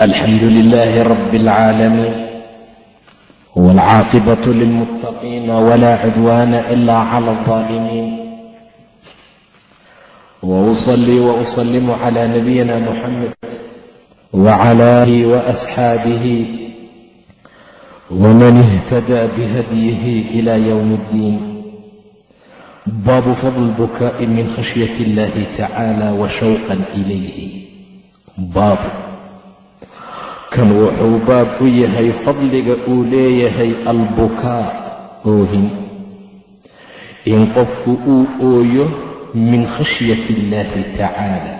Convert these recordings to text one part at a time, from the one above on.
الحمد لله رب العالمين والعاقبة للمتقين ولا عدوان إلا على الظالمين وأصلي وأسلم على نبينا محمد وعلى آله وأصحابه ومن اهتدى بهديه إلى يوم الدين باب فضل البكاء من خشية الله تعالى وشوقا إليه باب kan wuxuu baab u yahay fadliga uu leeyahay albukaa oohin. In qofku uu ooyo min khashyati illaahi tacaala.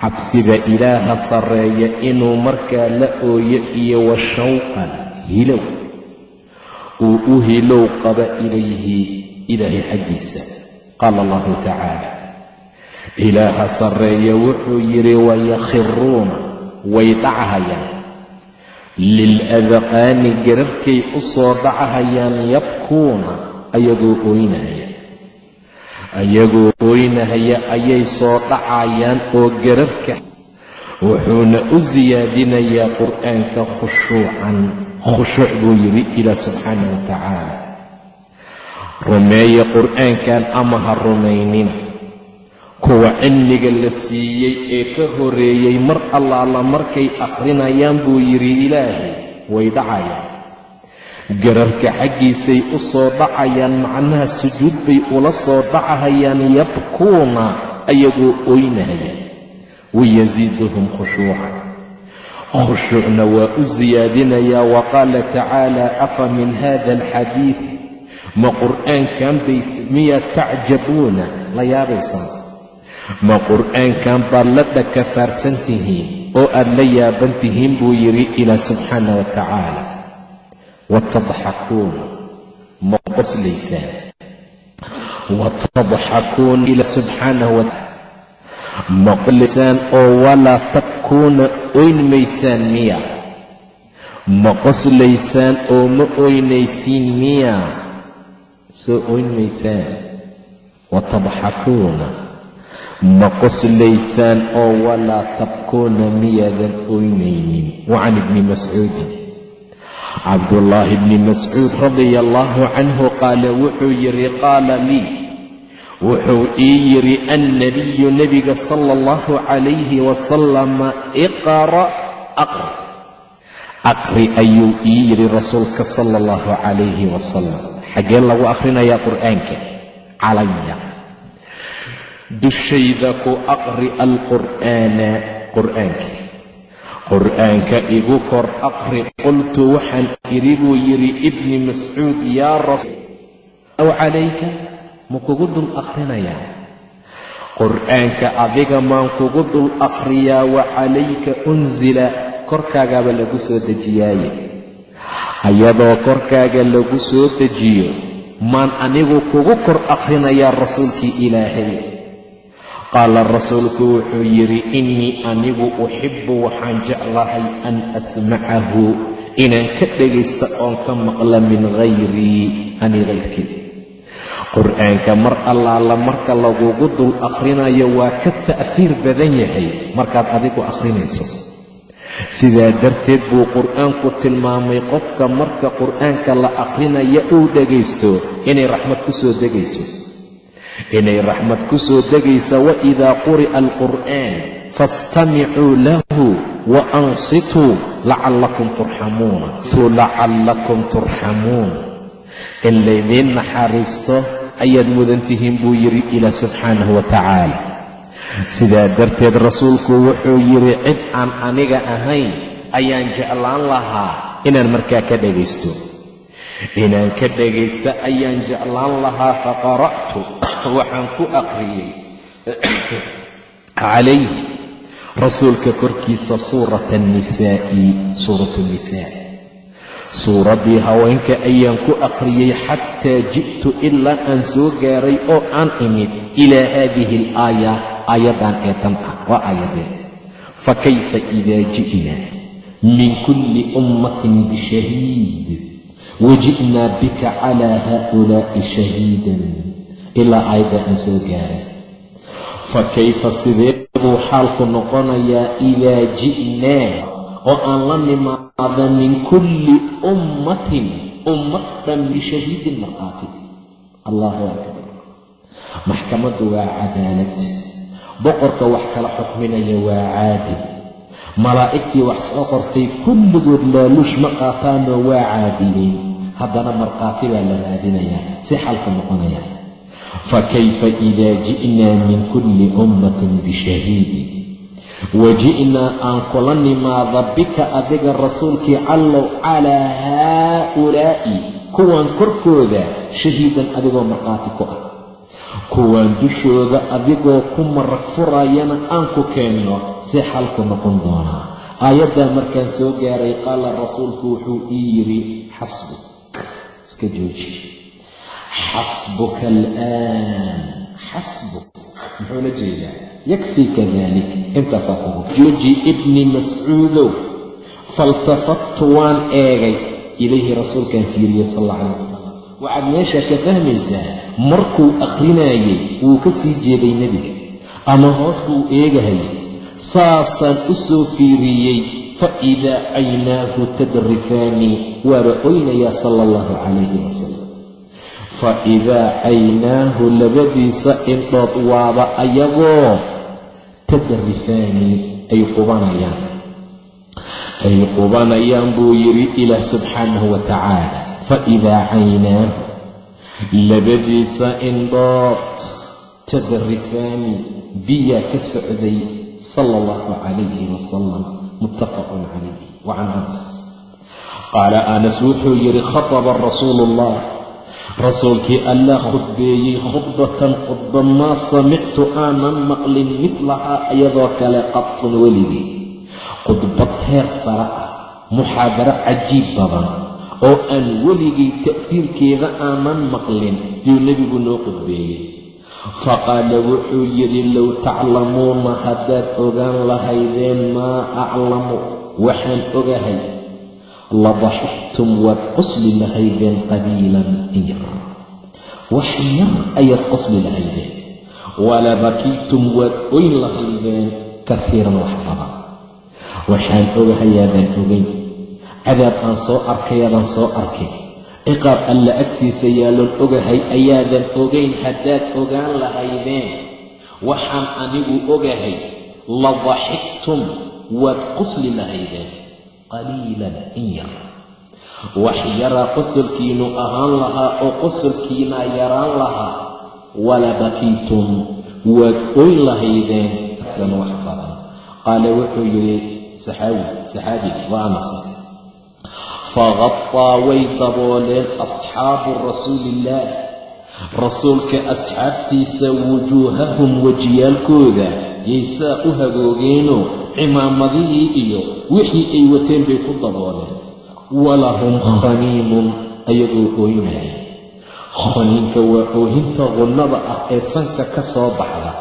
Cabsida ilaaha sarreeya inuu markaa la ooyo iyo wa shawqan hilow. Uu u hilow qaba ilayhi ilaahay xaggiisa qaala allahu tacaala. Ilaaha sarreeya wuxuu yidhi wayakhiruuna way dhachayaan liladqaani gararkay u soo dhachayaan yabkuuna ayagoo ooynahaya ayagoo ooynahaya ayay soo dhacayaan oo gararka wuxuuna u siyaadinayaa qur'aanka khushuucan. Khushuuc buu yidhi ilaah subxaana wa tacaala. Rumeeya qur'aankan ama ha rumaynina kuwa cilmiga la siiyey ee ka horeeyey mar allaala markay akhrinayaan buu yidhi ilaahay way dhacayaan. Gararka xaggiisay u soo dhacayaan macnaha sujuud bay ula soo dhacahayaan yabkuuna ayagoo ooynahaya wayasiiduhum khushuuca. Khushuucna waa u siyaadinayaa wa qaala tacaala afa min hada alxadiid ma qur'aankan bay miyaad tacjabuuna la yaabaysaan ma qur'aankan baad la dhakafaarsan tihiin oo aad la yaaban tihiin buu yidhi ilaa subxaana wa tacaala. Watadxakuuna ma qoslaysaan. Watadxakuuna ila subxaana wa ma qoslaysaan oo walaa tabkuuna oyn maysaan miya. Ma qoslaysaan oo ma oynaysiin miya. Soo oyn maysaan watadxakuuna ma qoslaysaan oo walaa tabkuuna miyaadan oynaynin. Wa can ibni mascuudin cabdullaahi bni mascuud radia allaahu canhu qaala wuxuu yidhi qaala lii. Wuxuu ii yidhi annabiyu nebiga sala allahu calayhi wasalama iqra' aqri aqri ayuu ii yidhi rasuulka sala allahu calayhi wasalam xaggee lagu akhrinayaa qur'aanka? Calaya dushayda ku aqri alqur'aana qur'aanka qur'aanka igu kor aqri qultu waxaan idhi buu yidhi ibni mascuud yaa rasuul aw calayka ma kugu dul akhrinayaa qur'aanka adiga maan kugu dul akhriyaa wa calayka unsila korkaagaaba lagu soo dejiyaaye ayadoo korkaaga lagu soo dejiyo maan anigu kugu kor akhrinayaa rasuulkii ilaahay qaala rasuulku wuxuu yidhi innii anigu uxibbu waxaan jeclahay an asmacahu inaan ka dhegaysta oon ka maqla min hayrii ani hayrkii qur'aanka mar allaala marka lagugu dul akhrinayo waa ka ta'fiir badan yahay markaad adigu akhrinayso. Sidaa darteed buu qur'aanku tilmaamay qofka marka qur'aanka la akhrinayo uu dhegaysto inay raxmad ku soo degayso inay raxmad ku soo degaysa waidaa quri'a alqur'aan faastamicuu lahu wa ansituu lacallakum turxamuuna lacallakum turxamuun in laydiin naxariisto ayaad mudan tihiin buu yidhi ilaah subxaanahu wa tacaala. Sidaa darteed rasuulku wuxuu yidhi cid aan aniga ahayn ayaan jeclaan lahaa inaan markaa ka dhegaysto inaan ka dhegaysta ayaan jeclaan lahaa faqara'tu waxaan ku aqriyey calayhi rasuulka korkiisa suurata annisaa'i suuratu nisaa suuraddii haweenka ayaan ku akhriyey xataa ji'tu ilaa aan soo gaaray oo aan imid ilaa haadihi alaaya aayaddan ee tan ah waa aayadeen fa kayfa idaa ji'na min kulli ummatin bishahiid waji'naa bika calaa haa'ulaa'i shahiidan ilaa aayadda aan soo gaaray fa kayfa sidee buu xaalku noqonayaa idaa ji'naa oo aan la nimaada min kulli ummatin ummad dhan bishahiidin markhaati allahu akbar maxkamaddu waa cadaalad boqorka wax kala xukminaya waa caadil malaa'igtii wax soo qortay kulligood laaluush ma qaataanoo waa caadiliin haddana markhaati baa la raadinayaa si xalku noqonaya. Fa kayfa idaa ji'naa min kulli ummatin bishahiidin waji'naa aan kula nimaada bika adiga rasuulkii callow calaa haa'ulaa'i kuwan korkooda shahiidan adigoo markhaati ku ah. Kuwaan dushooda adigoo ku marag furayana aan ku keenno si xalku noqon doonaa. Aayaddaa markaan soo gaaray qaala rasuulku wuxuu ii yidhi xasbuk iska jooji xasbuka alaan xasbuk muxuu la jeedaa yakfiika dalik intaasaa kugu jooji ibni mascuudow faltafattu waan eegay ilayhi rasuulkaan fiiriyey sal alla calay wasalam waxaad meesha ka fahmaysaa markuu akhrinayay wuu ka sii jeeday nebiga ama hoos buu eegahayay saasaan u soo fiiriyey fa idaa caynaahu tadrifaani waaba oynayaa sala allahu calayhi wasalam fa idaa caynaahu labadiisa indhood waaba ayagoo tadrifaani ay qubanayaan. Ay qubanayaan buu yidhi ilaah subxaanahu wa tacaala. Fa idaa caynaahu labadiisa indhood tadrifaani biyaa ka socday sala allahu calayhi wasalam muttafaqun calayh wa can anas. Qaala anas wuxuu yidhi khataba rasuulu ullah rasuulkii allah khudbeeyey khudbatan khudba maa samictu aanan maqlin midlahaa iyadoo kale qadtun weligii khudbad heer sare ah muxaadaro cajiib badan oo aan weligay ta'fiirkeeda aanan maqlin yuu nebigu noo khudbeeyey faqaala wuxuu yidhi low taclamuuna haddaad ogaan lahaydeen maa aclamu waxaan ogahay ladaxiktum waad qosli lahaydeen qaliilan in yar wax yar ayaad qosli lahaydeen walabakiitum waad oyn lahaydeen kafiiran wax badan waxaan ogahayaadaan ogeyn cadaab aan soo arkayadaan soo arkay ciqaab alla agtiisa yaalloon ogahay ayaadan ogayn haddaad ogaan lahaydeen. Waxaan anigu ogahay ladaxiktum waad qosli lahaydeen qaliilan in yar. Wax yaraa qosolkiinu ahaan lahaa oo qosolkiinaa yaraan lahaa walabakiitum waad oyn lahaydeen. Kan wax badan. Qaala wuxuu yidhi saxaabi saxaabiga waa anas faqataa way dabooleen asxaabu rasuuliillaah rasuulka asxaabtiisa wujuuhahum wejiyaalkooda yay saa u hagoogeenoo cimaamadihii iyo wixii ay wateen bay ku dabooleen walahum khaniinun ayagoo ooynaya khaniinka waa oohinta qunnada ah ee sanka ka soo baxda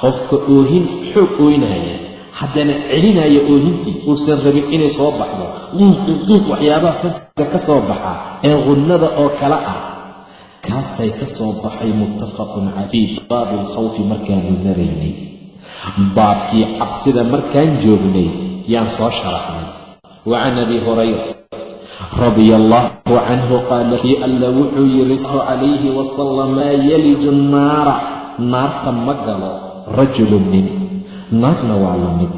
qofka oohin xoog ooynaya haddana celinaya oohintii uusan rabin inay soo baxdo qiiqiiqiiq waxyaabaha sanka ka soo baxa ee qunnada oo kale ah kaasay ka soo baxay muttafaqun fii baabi alkhawfi markaanu maraynay baabkii cabsida markaan joognay yaan soo sharaxnay. Wa can abi hurayra radia allahu canhu qaala kii alla wuxuu yidhi sal calayhi wasalam maa yaliju nnaara naarta ma galo rajulu nin naarna waa la mid.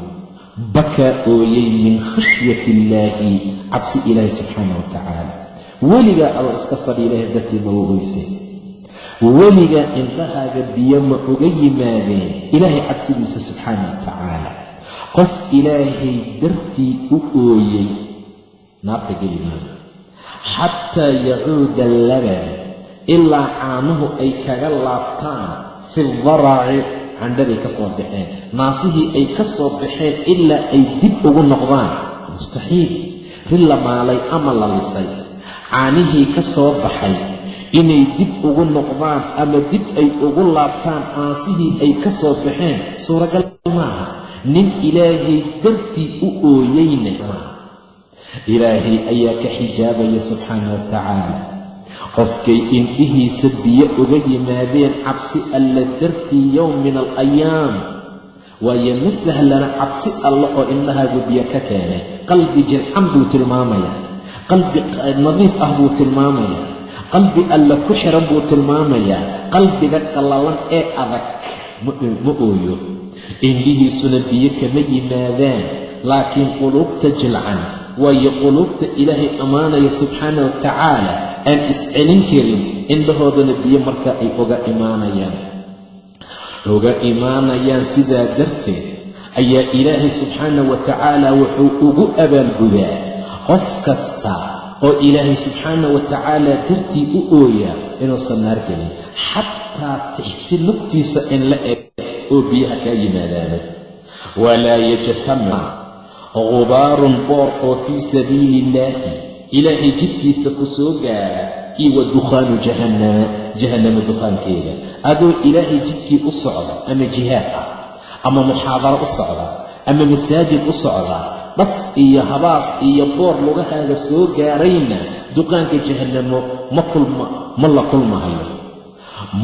Bakaa ooyey min khashyati illaahi cabsi ilaahi subxaana wa tacaala. Weligaa adoo iska fadhi ilaahay dartii ma u oysay weligaa indhahaaga biyo ma uga yimaadeen ilaahay cabsidiisa subxaana wa tacaala. Qof ilaahay dartii u ooyey naarta geli maayo xataa yacuuda laban ilaa caanuhu ay kaga laabtaan fi daraci candhaday ka soo baxeen naasihii ay ka soo baxeen ilaa ay dib ugu noqdaan. Mustaxiil ri la maalay ama la lisay. Caanihii ka soo baxay inay dib ugu noqdaan ama dib ay ugu laabtaan naasihii ay ka soo baxeen. Suuragal maaha nin ilaahay dartii u ooyeyna ilaahay ayaa ka xijaabaya subxaana wa tacaala qofkay indhihiisa biyo uga yimaadeen cabsi alla dartii yowm min alayaam waayo ma sahlana cabsi alle oo indhahaagu biyo ka keenay qalbi jirxan buu tilmaamayaa qalbi nadiif ah buu tilmaamayaa qalbi alle ku xiran buu tilmaamayaa qalbiga qallalan ee adag ma ooyo. Indhihiisuna biyo kama yimaadaan laakiin quluubta jilcan waayo quluubta ilaahay ammaanaya subxaana wa tacaala aan iscelin karin indhahoodana biyo marka ay uga imaanayaan. Uga imaanayaan sidaa darteed ayaa ilaahay subxaana wa tacaala wuxuu ugu abaalgudaa qof kasta oo ilaahay subxaana wa tacaala dartii u ooyaa inuusan naar gelin xataa tixsi lugtiisa in la eg oo biyaha kaa yimaadaano walaa yajtamic gubaarun boor oo fii sabiili illaahi ilaahay jidkiisa ku soo gaara iyo wa dukhaanu jahannama jahannama dukhaankeeda adoo ilaahay jidkii u socda ama jihaad ah ama muxaadaro u socda ama masaajid u socda dhas iyo habaas iyo boor lugahaaga soo gaarayna duqaanka jahannamo ma la kulmahayo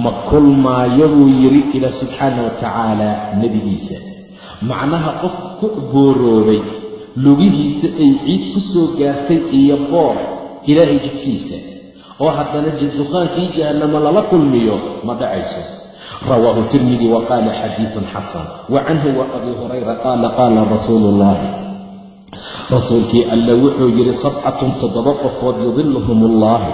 ma kulmaayo buu yidhi ilaa subxaana wa tacaala nebigiisa macnaha qof ku booroobay lugihiisa ay ciid ku soo gaartay iyo boor ilaahay jidkiisa. Oo haddana duqaankii jahannamo lala kulmiyo ma dhacayso. Rawaahu tirmidi wa qaala xadiidun xasan wa canhu wa abi hurayra qaala qaala rasuulu ullaahi rasuulkii alla wuxuu yidhi sabcatun toddoba qofood yudiluhum allaahu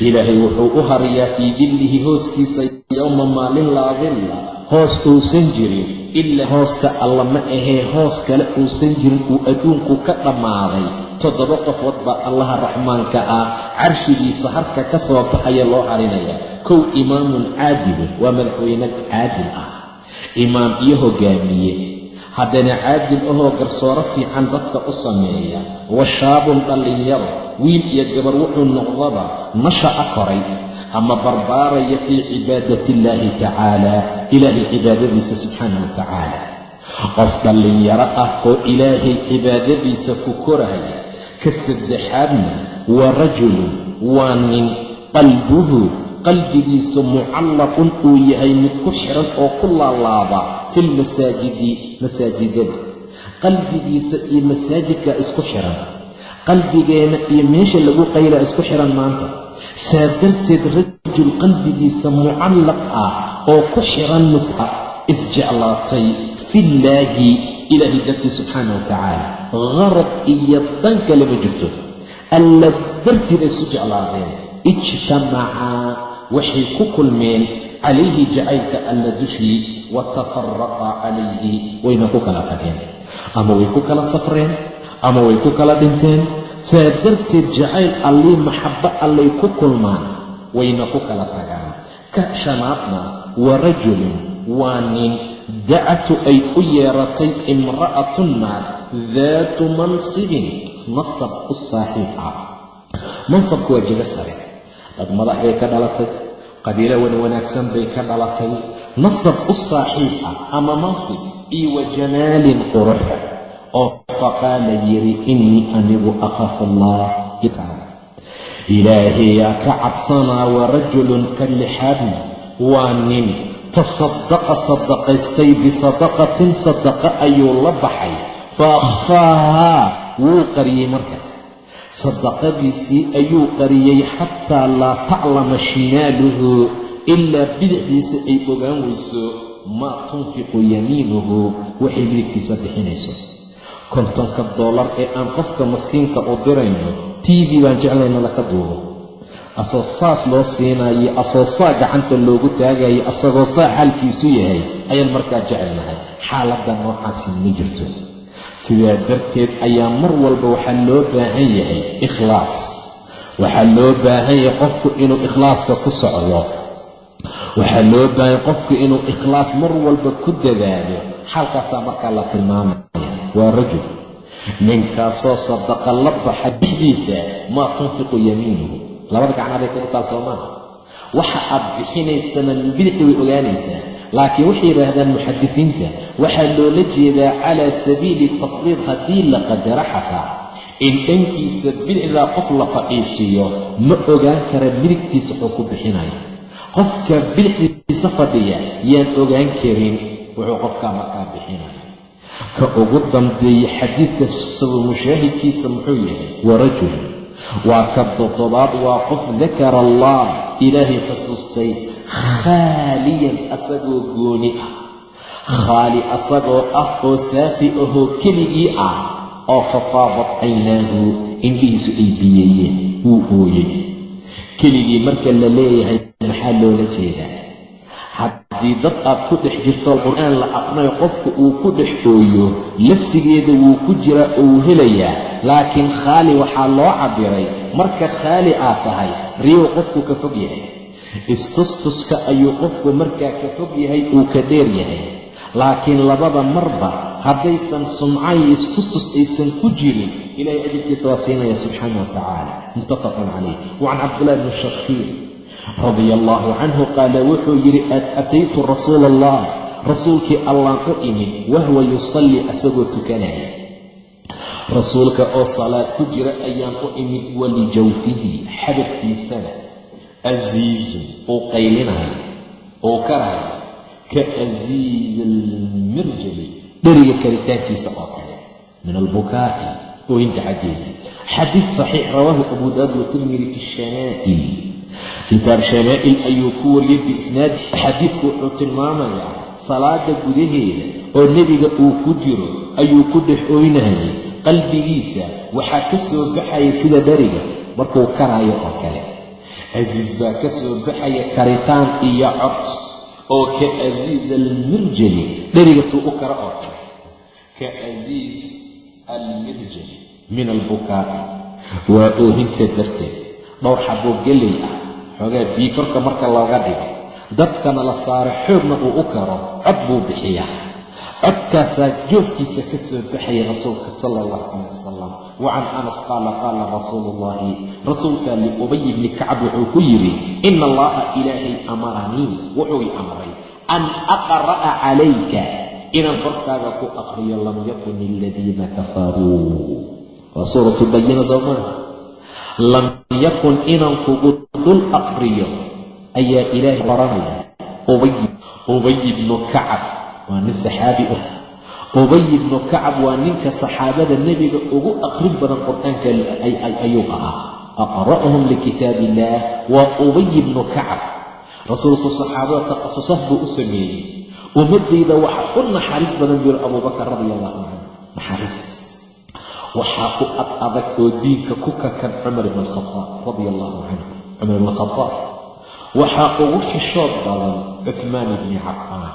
ilaahay wuxuu u hariyaa fii dillihi hooskiisa yowma maalin laa dilla hoos uusan jirin ilaa hooska alla ma ahee hoos kale uusan jirin uu adduunku ka dhammaaday. Toddoba qofood baa allaha raxmaanka ah carshigiisa harka ka soo baxaya loo harinayaa kow imaamun caadilun waa madaxweyne caadil ah. Imaam iyo hogaamiye haddana caadil ahoo garsooro fiican dadka u sameeya. Wa shaabun dhallinyaro wiil iyo gabar wuxuu noqdaba nasha'a koray ama barbaaraya fii cibaadati illaahi tacaala ilaahay cibaadadiisa subxaana wa tacaala qof dhallinyaro ah oo ilaahay cibaadadiisa ku koraya ka saddexaadna waa rajulun waa nin qalbuhu qalbigiisu mucallaqun uu yahay mid ku xiran oo ku laalaaba filmasaajidi masaajidada qalbigiisa iyo masaajidka isku xiran. qalbigeenna iyo meesha lagu qaylaa isku xiran maanta saa darteed rajul qalbigiisa mucallaq ah oo ku xiran masa isjeclaatay fillaahi ilaahay dartii subxaana wa tacaala. Qarad iyo dan kale ma jirto. Alla dartiid ay isu jeclaadeen. Ijtamacaa waxay ku kulmeen calayhi jacaylka alla dushii wa tafaraqa calayhi wayna ku kala tageen. Ama way ku kala safreen ama way ku kala dhinteen saa darteed jacayl allii maxabbo allay ku kulmaan wayna ku kala tagaan. Ka shanaadna wa rajulun waa nin. Dacatu ay u yeeratay imra'atun naar daatu mansibin nasab u saaxiib ah. Mansabku waa jego sare. Dad madax bay ka dhalatay qabiilo wan wanaagsan bay ka dhalatay. Nasab u saaxiib ah ama mansib iyo wa jamaalin qurux oo faqaala yidhi innii anigu akhaafu allah ilaahayaa ka cabsanaa wa rajulun ka lixaadna waa nin. Tasadaqa sadaqaystay bisadaqatin sadaqa ayuu la baxay. Fa akhfaahaa wuu qariyey marka. Sadaqadiisii ayuu qariyey xataa laa taclama shimaaluhu ilaa bidixdiisa ay ogaan weyso maa tunfiqu yamiinuhu waxay midigtiisa bixinayso kontonka doolar ee aan qofka maskiinka u dirayno t v baan jeclayna laka duubo. Asoo saas loo siinayo asoo saa gacanta loogu taagayo asagoo saa xaalkiisu yahay ayaan markaa jecelnahay xaaladda noocaasi ma jirto. Sidaa darteed ayaa mar walba waxaa loo baahan yahay ikhlaas. Waxaa loo baahan yahay qofku inuu ikhlaaska ku socdo. Waxaa loo baahaya qofku inuu ikhlaas mar walba ku dadaalo. Xaalkaasaa markaa la tilmaamaya waa rajul. Ninkaasoo sadaqa la baxa bidiisa maa tunfiqu yamiinuhu. Labada gacnaaday ku dhitaal soomaa waxa aad bixinaysana bidixda way ogaanaysaa. Laakiin waxay yidhaahdaan muxadisiinta waxaa loola jeedaa calaa sabiili tafriid haddii la qadaro xataa. In dhankiisa bidixdaa qof la fadhiisiiyo ma ogaan kara midigtiisa wuxuu ku bixinayo qofka bidixdiisa fadhiya yaan ogaan karin wuxuu qofkaa markaa bixinaya ka ugu dambeeye xadiidka mushaahidkiisa muxuu yahay wa rajul. Waa ka toddobaad waa qof dakara allah ilaahay xusuustay khaaliyan asagoo gooni ah. Khaali asagoo ah oo saafi ahoo keligii ah oo fafaadat caynaahu indhihiisu ay biyeeyeen wuu ooyey keligii marka la leeyahay maxaa loola jeedaa haddii dad aad ku dhex jirto qur'aan la aqrinayo qofka uu ku dhex ooyo laftigeeda wuu ku jiraa oo wuu helayaa. Laakiin khaali waxaa loo cabbiray. Marka khaali aad tahay riyuu qofku ka fog yahay. Istustuska ayuu qofku markaa ka fog yahay uu ka dheer yahay. Laakiin labada marba haddaysan sumca iyo istustus aysan ku jirin ilahay ajirkiisa waa siinaya subxaana wa tacaala. Muttafaqun calayh. Wacan cabdillahi bni shakiir radia allaahu canhu qaala wuxuu yidhi ataytu rasuula allah rasuulkii allaan u imid wahwa yusallii asagoo tukanaya. Rasuulka oo salaad ku jira ayaan u imid walijawfihi xabadkiisana asiizun uu qaylinayo uu karayo ka asiizi almirjali dheriga karitaankiisa oo kale min albukaa'i ooyinta xaggeeda. Xadiid saxiix rawaahu abu daawud watirmidi fi shamaa'il kitaab shamaa'il ayuu ku wariyey biisnaadi xadiidku wuxuu tilmaamayaa salaada gudaheeda oo nebiga uu ku jiro ayuu ku dhex ooynayay qalbigiisa waxaa ka soo baxaya sida dheriga markuu karaayo oo kale. Casiis baa ka soo baxaya karitaan iyo cod oo ka asiis almirjali dherigasuu u kara oo kale. Ka asiis almirjali min albukaa'i waa oohinta darteed. Dhowr xaboo gelay ah xoogaa bii korka marka looga dhigo dabkana la saaro xoogna uu u karo cod buu bixiyaa. Codkaasaa joofkiisa ka soo baxaya rasuulka sala allahu calay wasalam wa can anas qaala qaala rasuulu ullahi rasuulkaa liubay bni kacab wuxuu ku yidhi ina allaha ilaahay amaranii wuxuu i amray an aqra'a calayka inaan korkaaga ku aqriyo lam yakun aladiina kafaruu waa suuratu bayina soo maaha lam yakun inaan kugu dul aqriyo ayaa ilaahay baranaya ubay bnu kacab waa nin saxaabi ah. Ubay bnu kacab waa ninka saxaabada nebiga ugu aqrin badan qur'aanka ayuu ahaa. Aqra'uhum likitaab illaah waa ubay bnu kacab. Rasuulku saxaabada taqasusah buu u sameeyey. Ummadayda waxa u naxariis badan buu yiri abubakar radia allahu canhu naxariis waxaa ku ad adag oo diinka ku kakan cumar ibn alkhadaab radia allahu canhu cumar ibn alkhadaab waxaa ugu xishood badan cuhmaan ibni cafaan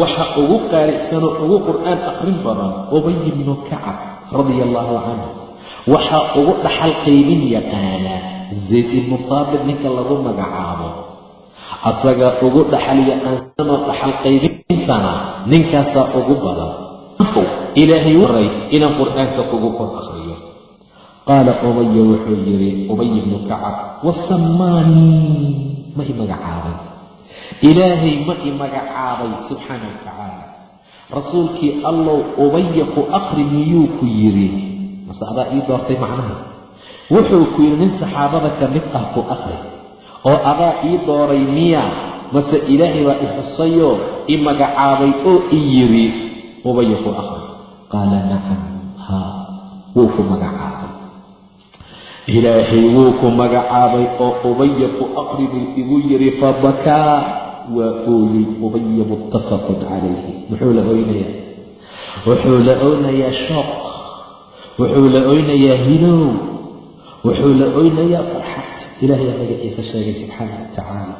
waxa ugu qaalisanoo ugu qur'aan akhrin badan ubay ibnu kacab radia allahu canhu waxaa ugu dhaxal qaybin yaqaanaa zayd ibnu taabit ninka lagu magacaabo. Asagaa ugu dhaxal yaqaansanoo dhaxal qaybintana ninkaasaa ugu badan ilaahay waray inaan qur'aanka kugu kor akhriyo qaala ubaya wuxuu yidhi ubay ibnu kacab wasamaanii ma i magacaabay ilaahay ma i magacaabay subxaana wa tacaala. Rasuulkii allow ubaya ku akhri miyuu ku yidhi? Mase adaa ii doortay macnaha. Wuxuu ku yidhi nin saxaabada ka mid ah ku akhri oo adaa ii dooray miya mase ilaahay baa i xusayoo i magacaabay oo i yidhi ubaya ku akhri qaala nacam haa wuu ku magacaabay. Ilaahay wuu ku magacaabay oo ubaya ku akhri buu igu yidhi fabakaa waa ooyey ubaya muttafaqun calayhi. Muxuu la oynayaa wuxuu la oynayaa shooq wuxuu la oynayaa hilow wuxuu la oynayaa farxad. Ilaahayaa magaciisa sheegay subxaana wa tacaala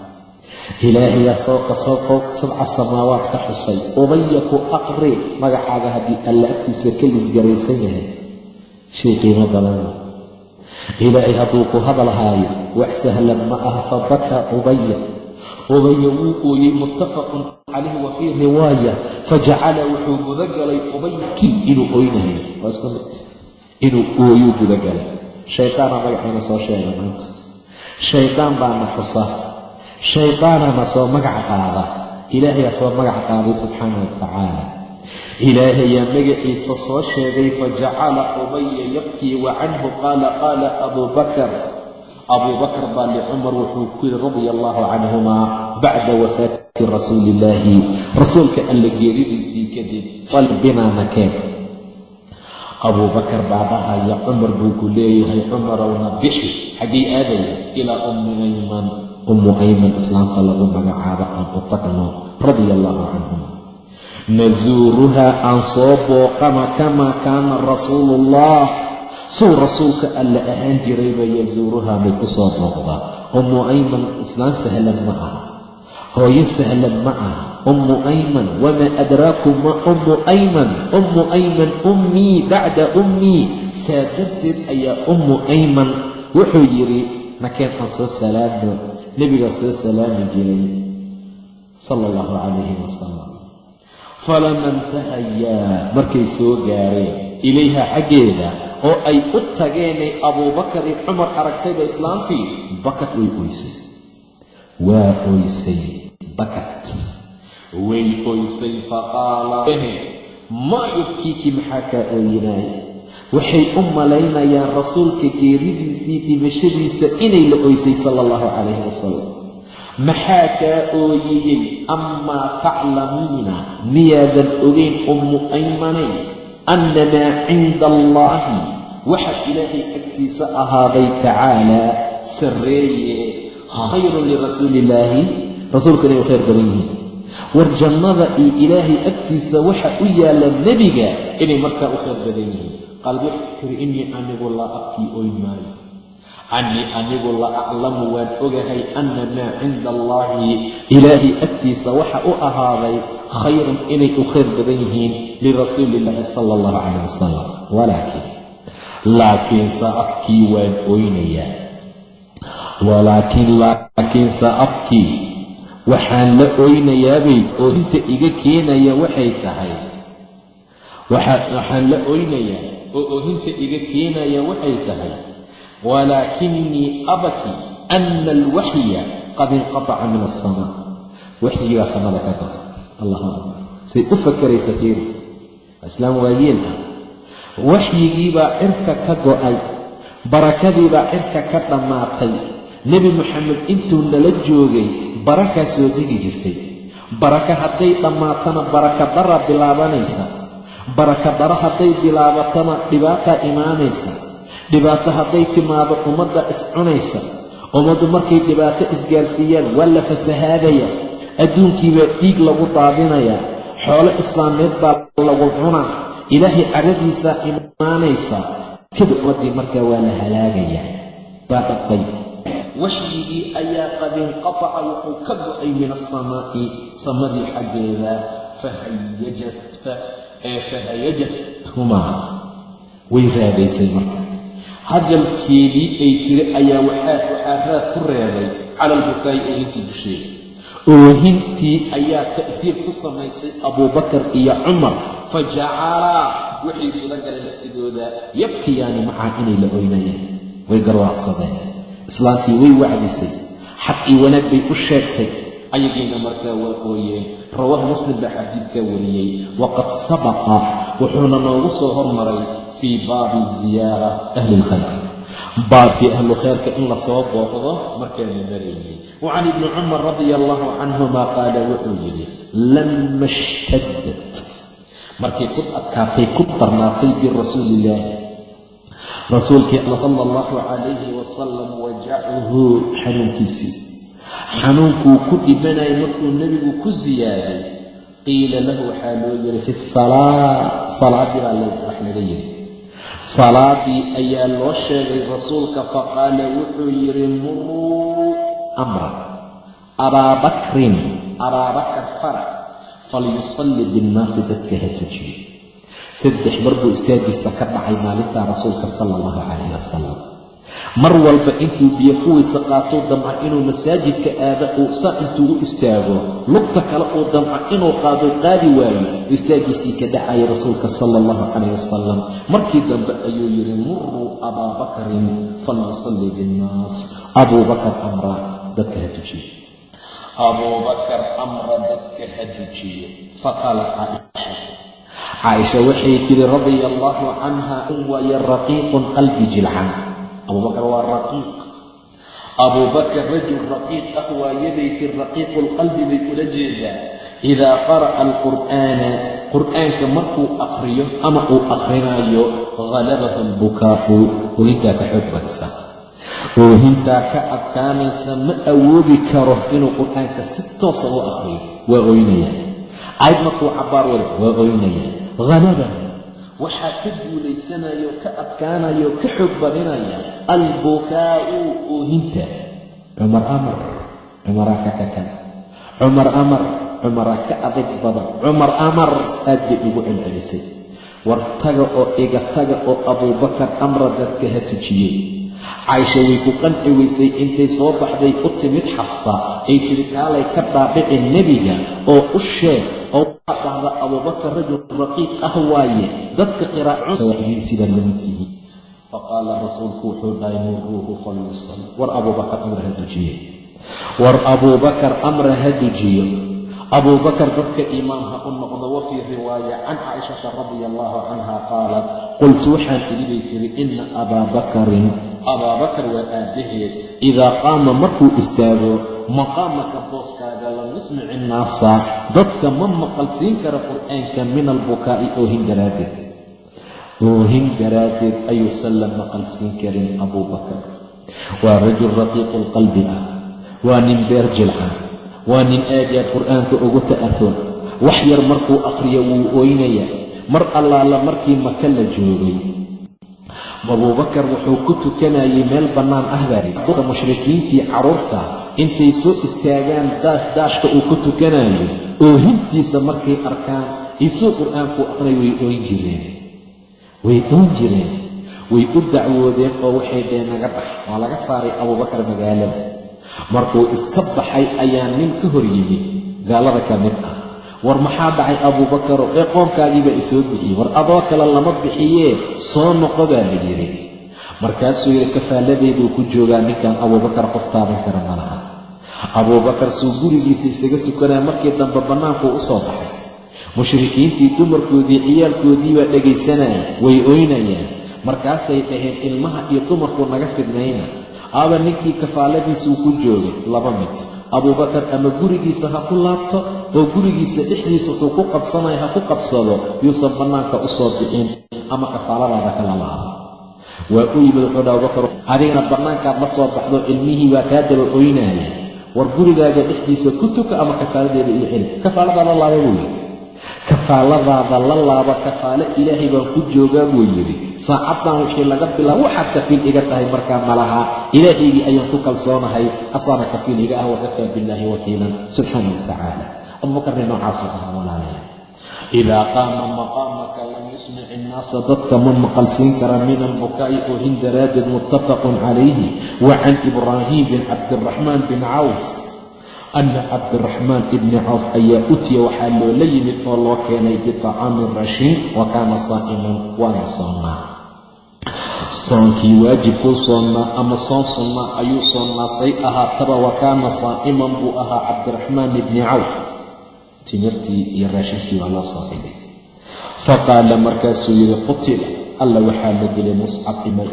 ilaahayaa sooqa sooqo sabca samaawaad ka xusay. Ubaya ku aqri magacaaga haddii alla agtiisa ka lisgaraysan yahay. Shay qiimo badan. Ilaahay hadduu ku hadalhaayo wax sahlan ma aha fabakaa ubaya ubaya wuu ooyey muttafaqun calayh wa fii riwaaya fajacala wuxuu gudagalay ubaykii inuu oynayo waa isku mid. Inuu ooyuu gudagalay. Shaydaana magaciina soo sheega maanta. Shaydaan baana xusa shaydaanana soo magac qaada ilaahayaa soo magac qaaday subxaana wa tacaala ilaahayaa magaciisa soo sheegay fajacala ubaya yabkii wa canhu qaala qaala abuu bakar abuu bakar baa licumar wuxuu ku yidhi radia allahu canhumaa bacda wafaati rasuuli illaahi rasuulka alla geeridiisii kadib qalbinaa nakeen abuu bakar baa dhahaya cumar buu ku leeyahay cumarowna bixi xaggay aadaya ilaa ummi ayman ummu ayman islaamka lagu magacaabo aan u tagno radia allahu canhuma nasuuruhaa aan soo booqana kamaa kaana rasuuluullah suu rasuulka alla ahaan jirayba yasuuruhaa bay ku soo booqdaa ummu ayman islaan sahlan ma aha. Hooyo sahlan ma aha. Ummu ayman wamaa adraakum ma ummu ayman? Ummu ayman ummii bacda ummii saa darteed ayaa ummu ayman wuxuu yidhi nakeen aan soo salaamno nebigaa soo salaami jiray sala allahu calayhi wasalam falama intahayaa markay soo gaareen ilayha xaggeeda oo ay u tageenay abuubakar iyo cumar aragtayba islaamtii bakat way oysay waa oysay bakat way oysay faqaala maa yubkiiki maxaa kaa ooyinaaya waxay u malaynayaan rasuulka geeridiisii dhimashadiisa inay la oysay sala allahu calayhi wasalam maxaa kaa ooyiyey amaa taclamiina miyaadan ogeyn ummu aymanay anna maa cinda allaahi waxa ilaahay agtiisa ahaaday tacaalaa sarreeye khayrun lirasuuli illaahi rasuulku inay u khayr badan yihiin. War jannada iyo ilaahay agtiisa waxa u yaalla nebiga inay markaa u khayr badan yihiin waxay tiri innii anigu laa abkii oy maayo cannii anigu la aclamu waan ogahay anna maa cinda allaahi ilaahay agtiisa waxa u ahaaday khayrun inay u khayr badan yihiin lirasuuli illaahi sala allahu calayh wasalam walaakiin laakiinse afkii waan oynayaa. Walaakiin laakiinse afkii waxaan la oynayaabay oohinta iga keenaya waxay tahay waxaan la oynayaa oo oohinta iga keenaya waxay tahay walaakinii abaki ana alwaxya qad inqataca min asamaa waxyigaa samada ka go'ay allahu akbar. Say u fakaraysa fiiri islaam waayeel ah waxyigiibaa cirka ka go'ay barakadiibaa cirka ka dhammaatay nebi moxamed intuu nala joogay barakaa soo degi jirtay. Baraka hadday dhammaatana baraka dara bilaabanaysa baraka daro hadday bilaabatana dhibaataa imaanaysa. Dhibaato hadday timaado ummadda iscunaysa. Ummaddu markay dhibaato isgaarsiiyaan waa la fasahaadaya. Adduunkiibaa dhiig lagu daadinayaa xoolo islaameed baa lagu cunaa ilaahay caradiisaa imaanaysa. Kadib ummaddii markaa waa la halaagayaa baa dhaqay. Waxyigii ayaa qad inqataca wuxuu ka go'ay min asamaa'i samadii xaggeeda fahayajathumaa way raadaysay marka. Hadalkeedii ay tiri ayaa waxaa raad ku reebay cala albukaa'i oohintii dusheeda oohintii ayaa ta'diir ku samaysay abuubakar iyo cumar. Fa jacalaa waxay kula galeen laftigooda yabkiyaani macaa inay la oynayaan way garwaaqsadeen. Islaantii way wacdisay. Xaq iyo wanaag bay u sheegtay ayagiina markaa waa ooyeen rawaahu muslim baa xadiidkaa wariyey waqad sabaqa wuxuuna noogu soo hormaray fii baabi ziyaara ahli ilkhayr baabkii ahlu khayrka in la soo booqdo markaana maraynay wa can ibni cumar radia allahu canhuma qaala wuxuu yidhi lama shtadat markay ku adkaatay ku darnaatay birasuuli illaahi rasuulkii alla sala allahu calayhi wasalam wajacuhu xanuunkiisii xanuunkuu ku dhibanayay markuu nebigu ku siyaaday qiila lahu waxaa loo yidhi fi salaa salaadii baa wax laga yidhi salaadii ayaa loo sheegay rasuulka faqaala wuxuu yidhi muruu amra abaabakrin abaabakar farac falyusalli binnaasi dadka ha tujiyo. Saddex mar buu istaagiisa ka dhacay maalintaa rasuulka sala allahu calayh wasalam mar walba intuu biyo ku weyse qaatou damca inuu masaajidka aado uu saa intuu u istaago lugta kale uu damca inuu qaado qaadi waayo istaagiisii ka dhacaya rasuulka sala allahu calayh wasalam markii dambe ayuu yidhi muruu abaa bakarin falyusalli binnaas. Abuu bakar amra dadka ha tujiyo abuu bakar amra dadka ha tujiyo faqaalat caaisha. Caaisha waxay tidhi radia allaahu canha in waaye raqiiqun qalbi jilcan abubakar waa raqiiq. Abubakar rajul raqiiq ah waayaday tir raqiiqu lqalbi bay ula jeedaa. Idaa qara'a alqur'aana qur'aanka markuu aqriyo ama uu aqrinaayo halabahu albukaa'u oohintaa ka xoog badisa. Oohintaa ka adkaanaysa ma awoodi karo inuu qur'aanka si toosa u aqriyo waa ooynaya ayd markuu cabaar wada waa ooynaya halabahu waxaa ka guulaysanayo ka adkaanayo ka xoog badinaya albukaa'u oohinta. Cumar amar cumaraa ka kakan cumar amar cumaraa ka adag badan. Cumar amar aad bay igu celcelisay. War taga oo iga taga oo abuubakar amra dadka ha tujiyey caaisha way ku qanci weysay intay soo baxday u timid xafsa. Ay tiri kaalay ka dhaadhici nebiga oo u sheeg oo waxaa dhahda abuubakar rajul raqiiq ah waaye. Dadka tihi faqaala rasuulku wuxuu dhahay muruuhu falyusal war abuubakar amra ha dujiye war abuubakar amra ha dujiyo. Abuubakar dadka imaam ha u noqdo wa fii riwaaya can caaishata radia allahu canha qaalat qultu waxaan idhi bay tiri ina abaa bakarin abaabakar waa aabbaheed idaa qaama markuu istaago maqaamaka booskaaga lam yusmic innaasa dadka ma maqalsiin kara qur'aanka min albukaa'i oohin daraaddeed oohin daraaddeed ayuusan la maqalsiin karin abuubakar. Waa rajul raqiiqu lqalbi ah. Waa nin beer jilcan waa nin aad yaad qur'aanka ugu ta'ahur wax yar markuu akhriyo wuu ooynaya mar allaala markii maka la joogay abuubakar wuxuu ku tukanayay meel bannaan ah baari dadka mushrikiintii carruurta intay soo istaagaan daashka uu ku tukanayo oohintiisa markay arkaan isuu qur'aanku aqray way oyn jireen. Way oyn jireen. Way u dacwoodeen oo waxay dheen naga bax waa laga saaray abuubakar magaalada. Markuu iska baxay ayaa nin ka hor yimid gaalada ka mid ah war maxaa dhacay abuubakaro ee qoomkaagiibaa isoo bixiyey. War adoo kale lama bixiyee. Soo noqo baa la yidhi. Markaasuu yidhi kafaaladeeduu ku joogaa ninkan abuubakar qof taaban kara ma laha. Abuubakar suu gurigiisa isaga tukanaya markii dambe bannaankuu u soo baxay. Mushrikiintii dumarkoodii ciyaalkoodii baa dhegaysanaya way oynayaan markaasay dhaheen ilmaha iyo dumarkuu naga fidnayna. Aaba ninkii kafaaladiisuu ku joogay laba mid abuubakar ama gurigiisa ha ku laabto oo gurigiisa dhexdiisa wuxuu ku qabsanaya ha ku qabsado yuusan bannaanka u soo bixin ama kafaaladaada kala laaba waa u yimid wuxuu dha abubakar adigana bannaankaad la soo baxdo ilmihii baa kaa daba oynaaya war gurigaaga dhexdiisa ku tuka ama kafaaladeeda iyo celi kafaaladaada laaba buu yidhi kafaaladaada la laaba kafaalo ilaahay baan ku joogaa buu yidhi. Saacaddan wixii laga bilaabo waxaad kafiil iga tahay markaa malaha ilaahaygii ayaan ku kalsoonahay asaana kafiil iga ah wakafaa billaahi wakiilan. Subxaana wa tacaala. Abubakarne noocaasuu ahaa walaalaya idaa qaama maqaamaka lam yusmic innaasa dadka ma maqalsiin kara min albukaa'i oohin daraaddeed muttafaqun calayhi wa can ibraahim bin cabdiraxmaan bin cawf ana cabdiraxmaan ibni cawf ayaa utiya waxaa loola yimid oo loo keenay bitacaamin rashiin wa kaana saa'iman waana soonnaa soonkii waajibkuu soonnaa ama soon sunnaa ayuu soonnaa say ahaataba wa kaana saa'iman buu ahaa cabdiraxmaan ibni cawf timirtii iyo raashinkii baa loo soo dhigay faqaala markaasuu yidhi qutila alla waxaa la dilay muscab imal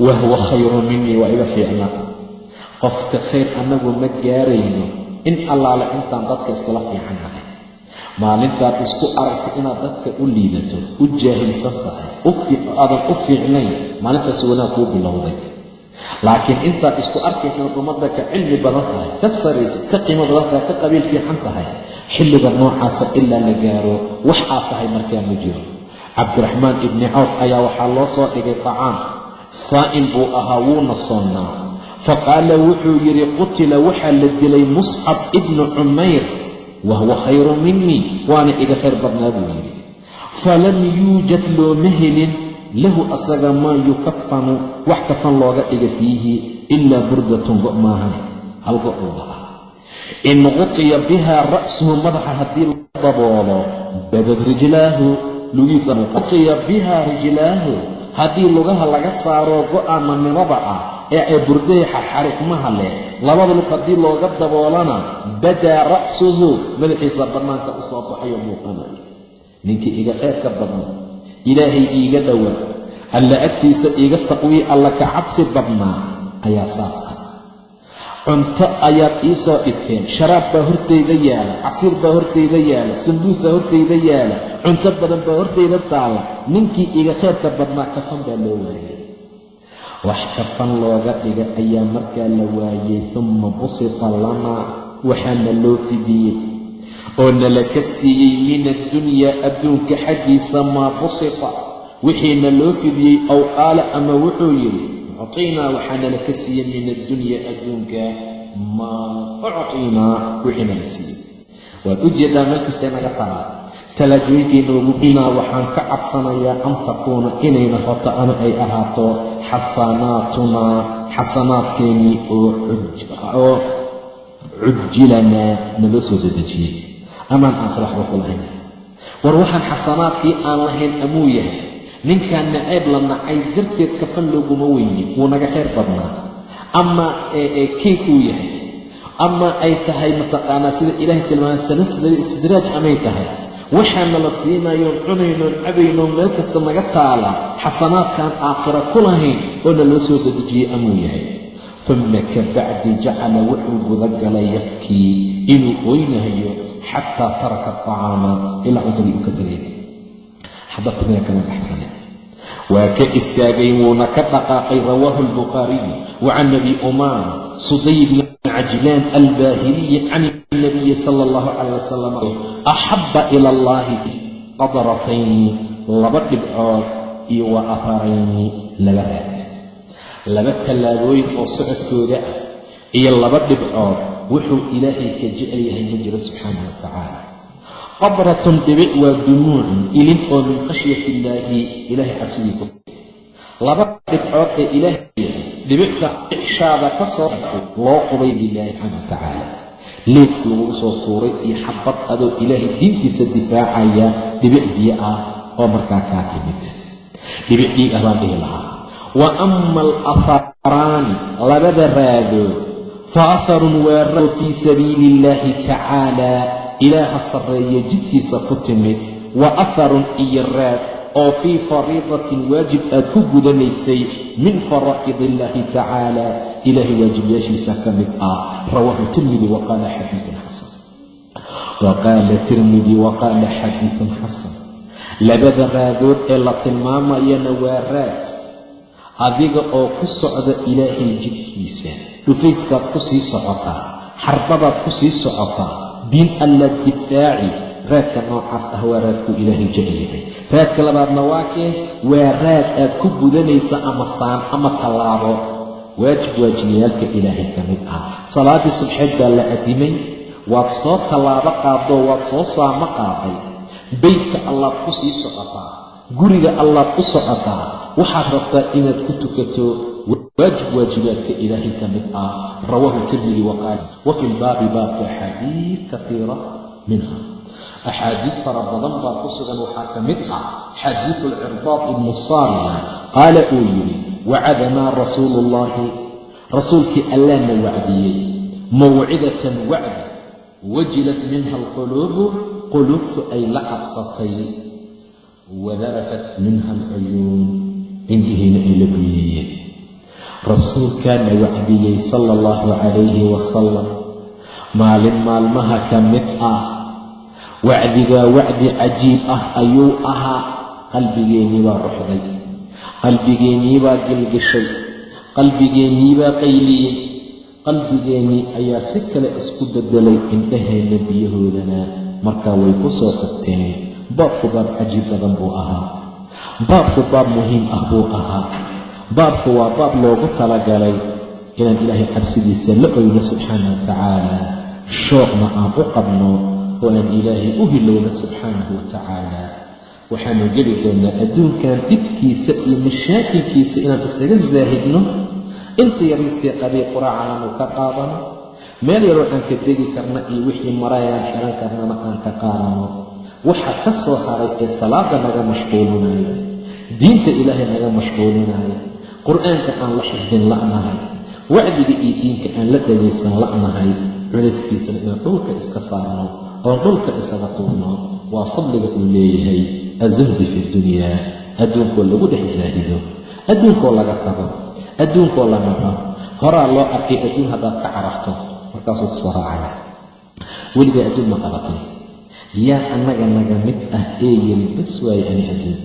wahuwa khayru minii waa iga fiicnaa qofka khayr annagu ma gaarayno in allaale intaan dadka iskula fiican nahay. Maalintaad isku aragta inaad dadka u liidato u jaahilsan tahay aadan u fiicnayn maalintaas wanaag kuu bilowday. Laakiin intaad isku arkaysaad ummadda ka cilmi badan tahay ka saraysid ka qiimo badan tahay ka qabiil fiican tahay xilliga noocaasa ilaa la gaaro wax aad tahay markaa ma jiro. Cabdiraxmaan ibni cawf ayaa waxaa loo soo dhigay tacaam saa'im buu ahaa wuuna soonnaa faqaala wuxuu yidhi qutila waxaa la dilay muscab ibnu cumayr wahuwa khayru minii waana iga khayr badnaa buu yidhi. Falam yuujad looma helin lahu asaga maa yukafanu wax kafan looga dhiga fiihi ilaa burdatun go' maahane hal go' uu lahaa in qutiya bihaa ra'suhu madaxa haddii la daboolo badad rijlaahu lugiisa qutiya bihaa rijlaahu haddii lugaha laga saaro go'a namirada ah ee ay burdaha xarixmaha leh labada lug haddii looga daboolana badaa ra'suhu madaxiisa bannaanka u soo baxayo muuqanayo ninkii iga khayrka badna ilaahay iiga dhowaa alla agtiisa iiga taqwii alla ka cabsi badnaa ayaa saas ah. Cunto ayaad ii soo dhigteen sharaab baa hortayda yaalla casiir baa hortayda yaalla sambuusaa hortayda yaalla cunto badan baa hortayda taala. Ninkii iga khayrka badnaa kafan baa loo waayay wax kafan looga dhiga ayaa markaa la waayey humma busita lanaa waxaana loo fidiyey. Oo nala ka siiyey min addunyaa adduunka xaggiisa maa busita wixiina loo fidiyey ow qaala ama wuxuu yidhi ucطinaa waxaanala ka siiyey min addunyaa adduunka maa ucطinaa wixiina la siiyey. Waad u jeedaa meel kastay naga taala talaajooyinkeenooguinaa waxaan ka cabsanayaa an takuuna inay noqoto ama ay ahaato xasanaatunaa xasanaadkeennii oo cujilanaa naloo soo dedejiyey amaan aakhira waxba ku lahayn. War waxaan xasanaadkii aan lahayn amuu yahay. Ninkaan naceeb la nacay darteed kafan looguma weynin wuu naga khayr badnaa. Ama keyf uu yahay. Ama ay tahay mataqaanaa sida ilaahay tilmaamay istidraaj amay tahay waxaana la siinayoon cunaynoon cabaynoon meel kasta naga taala xasanaadkaan aakhira ku lahayn oo na loo soo dedejiyey amuu yahay. Uma ka bacdi jacala wuxuu gudagalay yabkii inuu oynahayo xataa taraka acaama ilaa cuntadii uu ka tegay. Xabadtimiya kama baxsane. Waa ka istaagay wuuna ka dhaqaaqay rawaahu albukhaariyu wa can abi umaama suday bni cajlaan albaahiliyi can ilnabiyi sala allahu calayh wasalam axabba ila allahi qadratayni laba dhibcood iyo wa afarayni laba raad. Laba tallaabooyin oo socodkooda ah iyo laba dhibcood wuxuu ilaahay ka jecel yahay ma jiro subxaana wa tacaala. Qadratun dhibic waa dumuucun ilin oo min khashyati illaahi ilaahay cabsidii laba dhibcood ee ilaahay dhibicta cishaada ka soo loo qubay lilaahi subxaana wa tacaala leed lagu soo tuuray iyo xabad adoo ilaahay diintiisa difaacaya dhibic biyo ah oo markaa kaa timid. Dhibic dhiig ah baan dhihi lahaa. Wa ama alafaraani labada raadood fa aharun waa fii sabiili illaahi tacaala ilaaha sarreeye jidkiisa ku timid wa aharun iyo raad oo fii fariidatin waajib aad ku gudanaysay min faraa'id illaahi tacaala ilaahay waajibyaashiisa ka mid ah. Rawaahu tirmidi wa qaala xadiiun xasan. Wa qaala tirmidi wa qaala xadiidun xasan. Labada raadood ee la tilmaamayana waa raad. Adiga oo ku socda ilaahay jidhkiisa dhufayskaad ku sii socotaa xarbadaad ku sii socotaa diin alla difaaci raadka noocaas ah waa raadkuu ilaahay jecel yahay. Raadka labaadna waa kee? Waa raad aad ku gudanaysa ama saan ama tallaabo. Waajib waajibiyaalka ilaahay ka mid ah. Salaaddii subxeed baa la adimay waad soo tallaabo qaadoo waad soo saamo qaaday. Beydka allaad ku sii socotaa. Guriga allaad u socotaa. Waxaad rabtaa inaad ku tukato. Waajib waajibaadka ilaahay ka mid ah. Rawaahu tirmidi waqaal wa fi lbaabi baabka axaadiid kaiira minha axaadiis fara badan baa ku sugan waxaa ka mid ah xadiidu alcirbaad ibnu saariya qaala uu yidhi wacadanaa rasuulu ullaahi rasuulkii allaana wacdiyey mawcidatan wacdi wajilat minha alquluubu quluubtu ay la cabsatay wadarafat minha alcuyuun indhihiina ay la guyeeyeen rasuulkaana wacdiyey sala allahu wasalam maalin maalmaha ka mid ah wacdigaa wacdi cajiib ah ayuu ahaa. qalbigeennii baa ruxday. qalbigeennii baa gilgishay. qalbigeennii baa qayliyey. qalbigeennii ayaa si kale isku bedelay indhaheenna biyahoodana. markaa way ku soo xogteen baabku baab cajiib badan buu ahaa. baabku baab muhiim ah buu ahaa. baabku waa baab loogu talagalay inaan ilaahay cabsidiisa la oyno subxaana wa tacaala. shooqna aan u qabno oo aan ilaahay u hilowno subxaanahu wa tacaala. Waxaanu geli doonnaa adduunkan dhibkiisa iyo mashaakilkiisa inaan isaga saahidno inta yariistee qabii quraacanaanu ka qaadano meel yaroo aan ka degi karna iyo wixii marayaan xiran karnana aan ka qaadano. Waxa ka soo haray ee salaada naga mashquulinaayo diinta ilaahay naga mashquulinaayo qur'aanka aan la xifdin la'nahay wacdiga iyo diinka aan la dhagaysan la'nahay culayskiisana inaan dhulka iska saarno oon dhulka isaga tuurno waa fadliga uu leeyahay azahdi fi dunyaa adduunkoo lagu dhex zaahido adduunkoo laga tago adduunkoo la naco horaa loo arkay adduun haddaad ka cararto markaasuu ku soo raacaya. Weligaa adduun ma qabatay. Yaa annaga naga mid ah ee yeli bas waaye ani adduun.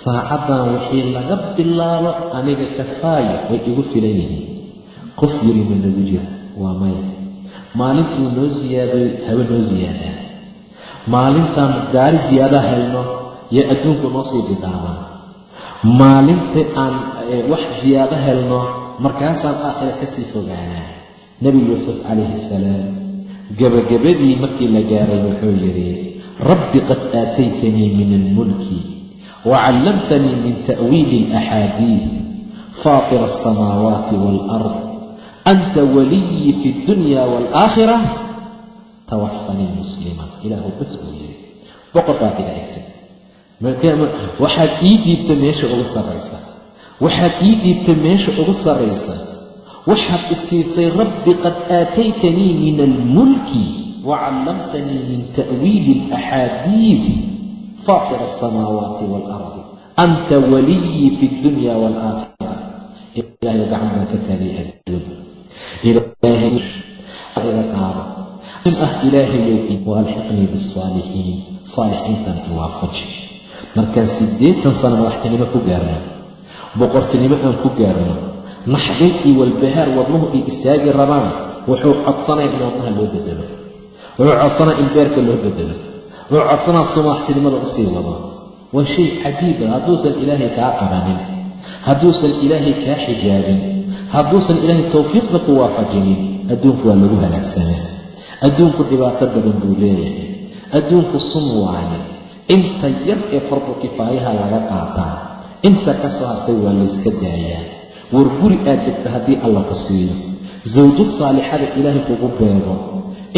Saacaddan wixii laga bilaabo aniga kafaaya way igu filan yihiin. Qof yiri ma nagu jira waa maya maalintuu noo siyaadoy haba noo siyaadaa maalintaan gaari siyaada helno yaa adduunku noo sii bidaabaa maalinta aan wax siyaado helno markaasaan aakhira ka sii fogaanaa nebi yuusuf calayhi salaam gebagabadii markii la gaaray wuxuu yidhi rabbi qad aataytanii min almulki wacallamtanii min ta'wiili alaxaadiid faatira alsamaawaati waalard anta waliyii fi اddunya waalaakhira tawafanii musliman ilaahu waxaad ii dhiibta meesha ugu sarraysa waxaad ii dhiibta meesha ugu sarraysa waxaad isiisay rabbi qad aataytanii min almulki wacallamtanii min ta'wiili alaxaadiid faatira alsamaawaati waalardi anta waliyii fi اddunya waalaakhira ilahay gacan baa ka taagay adduun ilaahay iga qaado in ah ilaahayow waalxiqnii bisaalixiin saalixiintan iwaafaji markaan siddeetan sano madaxtinimo ku gaarno boqortinimo aan ku gaarno naxdin iyo walbahaar wadnuhu ay istaagi rabaan wuxuu codsanaya in wadnaha loo bedelo wuxuu codsanaya in beerka loo bedelo wuxuu codsanaa sumaaxtinimada u sii wado waa shay cajiiba hadduusan ilaahay kaa qabanin hadduusan ilaahay kaa xijaabin hadduusan ilaahay tawfiiqda ku waafajinin adduunku waa lagu halaagsanaa adduunku dhibaato badan buu leeyahay. Adduunku sun waaye inta yar ee fardu kifaayaha laga qaataa inta ka soo hartay waa layska daayaa. War guri aad degta haddii alla ku siiyo. Sawjo saalixada ilaahay kugu beego.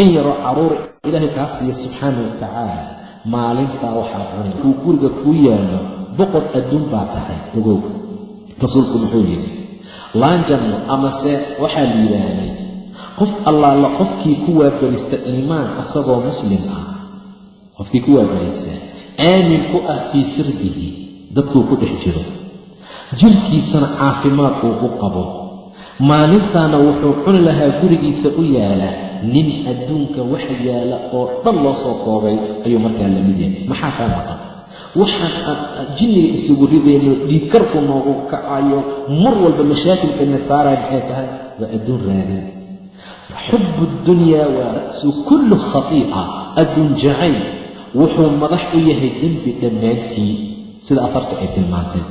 In yaroo carruur ilaahay kaa siiya subxaana wa tacaala maalintaa waxaa cunay kuu guriga kuu yaallo boqor adduun baa tahay. Ogow. Rasuulku muxuu yidhi laanjanno amase waxaa la yidhaahday qof allaala qofkii ku waabarista iimaan asagoo muslim ah qofkii ku waabarista aamin ku ah fii sirbihi dadkuu ku dhex jiro. Jirkiisana caafimaad uu u qabo. Maalintaana wuxuu cuni lahaa gurigiisa u yaalla. Nin adduunka wax yaalla oo dhan loo soo koobay ayuu markaa la mid yahay. Maxaa kaa maqan waxaan aan jinniga isugu ridayno dhiigkarku noogu kacayo mar walba mashaakilkana saaraya maxay tahay waa adduun raadin. Xubu dunyaa waa ra'su kullu khatii'a adduun jacayl wuxuu madax u yahay dembi dhammaantii. Sida afartu ay tilmaantay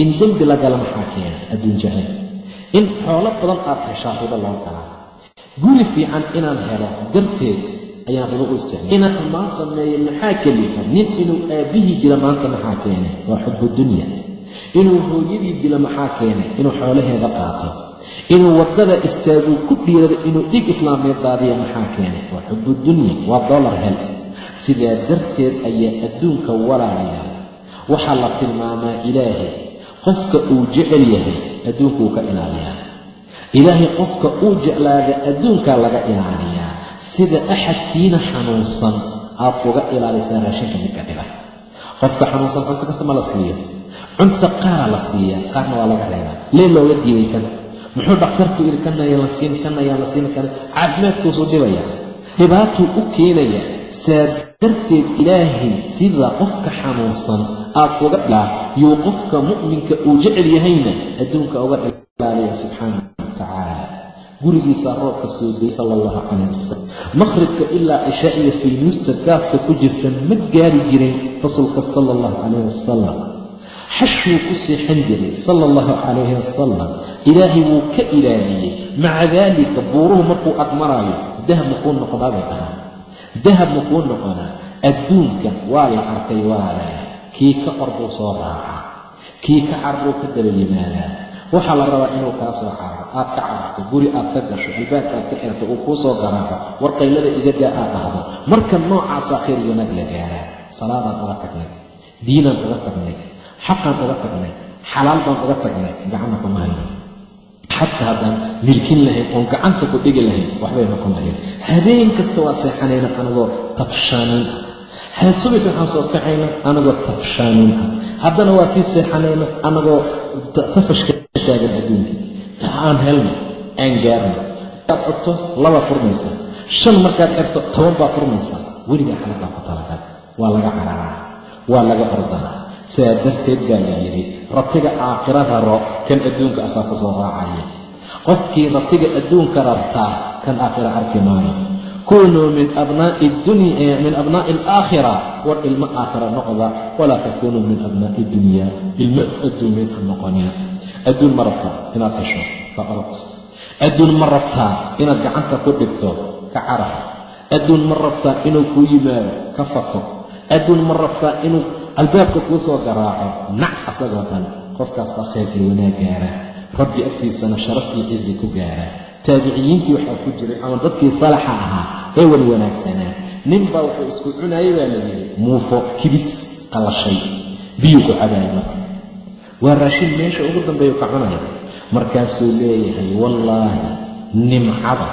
in dembi la gala maxaa keena? Adduun jacayl. In xoolo badan aad heshaa ribo loo galaa guri fiican inaan helo darteed ayaan ribo u isticmaal inaan xumaan sameeyo maxaa kelifa nin inuu aabbihii dilo maanta maxaa keenay? Waa xubu dunya. Inuu hooyadii dilo maxaa keenay? Inuu xoolaheeda qaato. Inuu waddada istaaguu ku dhiirado inuu dhiig islaameed daadiya maxaa keenay? Waa xubu dunya. Waa dollar hel. Sidaa darteed ayaa adduunka walaalayaa waxaa la tilmaamaa ilaahay qofka uu jecel yahay adduunkuu ka ilaaliyaa. Ilaahay qofka uu jeclaada adduunkaa laga ilaaliyaa sida axadkiina xanuunsan aad uga ilaalisaa raashinka midka dhiba. Qofka xanuunsan cunto kasta ma la siiyo cunta qaara la siiyaa qaarna waa laga reebaa. Lee looga diiday kan muxuu dhakhtarku yidhi kanayaan la siin kanayaan la siin kana caafimaadkuusuu dhibaya dhibaatuu u keenaya saa darteed ilaahay sida qofka xanuunsan aad uga ilaa yuu qofka mu'minka uu jecel yahayna adduunka uga ilaaliya subxaana gurigiisaa roobka soo dayay sala allahu calayh wasalam maqhribka ilaa cishaa iyo faynuusta gaaska ku jirta ma gaari jirin rasuulka sala allahu calayh wasalam xashuu ku seexan jiray sala allahu calayhi wasalam ilaahay wuu ka ilaaliyey maca daalika buuruhu markuu agmaraayo dahab makuu noqdaa bay dhahaan dahab makuu noqonaa. Adduunka waa la arkay waalaya kii ka or buu soo raacaa kii ka car buu ka daba yimaadaa waxaa la rabaa inuu kaa soo cararo aad ka cararto guri aad ka gasho albaabka aad ka xirto uu kuu soo garaaco warqaylada igadaa aad dhahdo. Marka noocaasaa khayr wanaag la gaaraa salaadaan uga tagnay diinaan uga tagnay xaqaan uga tagnay xalaal baan uga tagnay gacana kuma hayno. Xataa haddaan milkin lahayn oon gacanta ku dhigi lahayn waxbay noqon lahayn habeen kasta waa seexanayna anagoo tabshaaniin ah. Subax waxaan soo kacayna anagoo tabshaaniin ah. Haddana waa sii seexanayna anagoo tafashka taagan adduunkii aan helno aan gaarno. Markaad cogto labaa furmaysa. Shan markaad xirto toban baa furmaysa. Weligaa xaladaa ku talagal waa laga cararaa waa laga ordaa. Sidaa darteed baa la yidhi ratiga aakhira raro kan adduunka asaa ku soo raacaya qofkii ratiga adduunka rartaa kan aakhira arki maayo. Kunuu min abnaa'i alaakhira war ilmo aakhira noqda walaa takunuu min abnaa'i dunya. Ilmo adduumeed ha noqonina adduun ma rabtaa inaad hesho ka orod adduun ma rabtaa inaad gacanta ku dhigto ka caraf adduun ma rabtaa inuu kuu yimaado ka fako adduun ma rabtaa inuu albaabka kuu soo garaaco nac asagoo dhan. Qofkaas baa khayr iyo wanaag gaara. Rabbi agtiisana sharaf iyo cizi ku gaara. Taabiciyiintii waxaa ku jiray ama dadkii salaxa ahaa ee wan wanaagsanaa. Ninbaa wuxuu isku cunaayay baa la yidhi muufo kibis qalashay biyuu ku cabaaya marka waa raashin meesha ugu dambeeyu ka cunaya markaasuu leeyahay wallaahi nimcada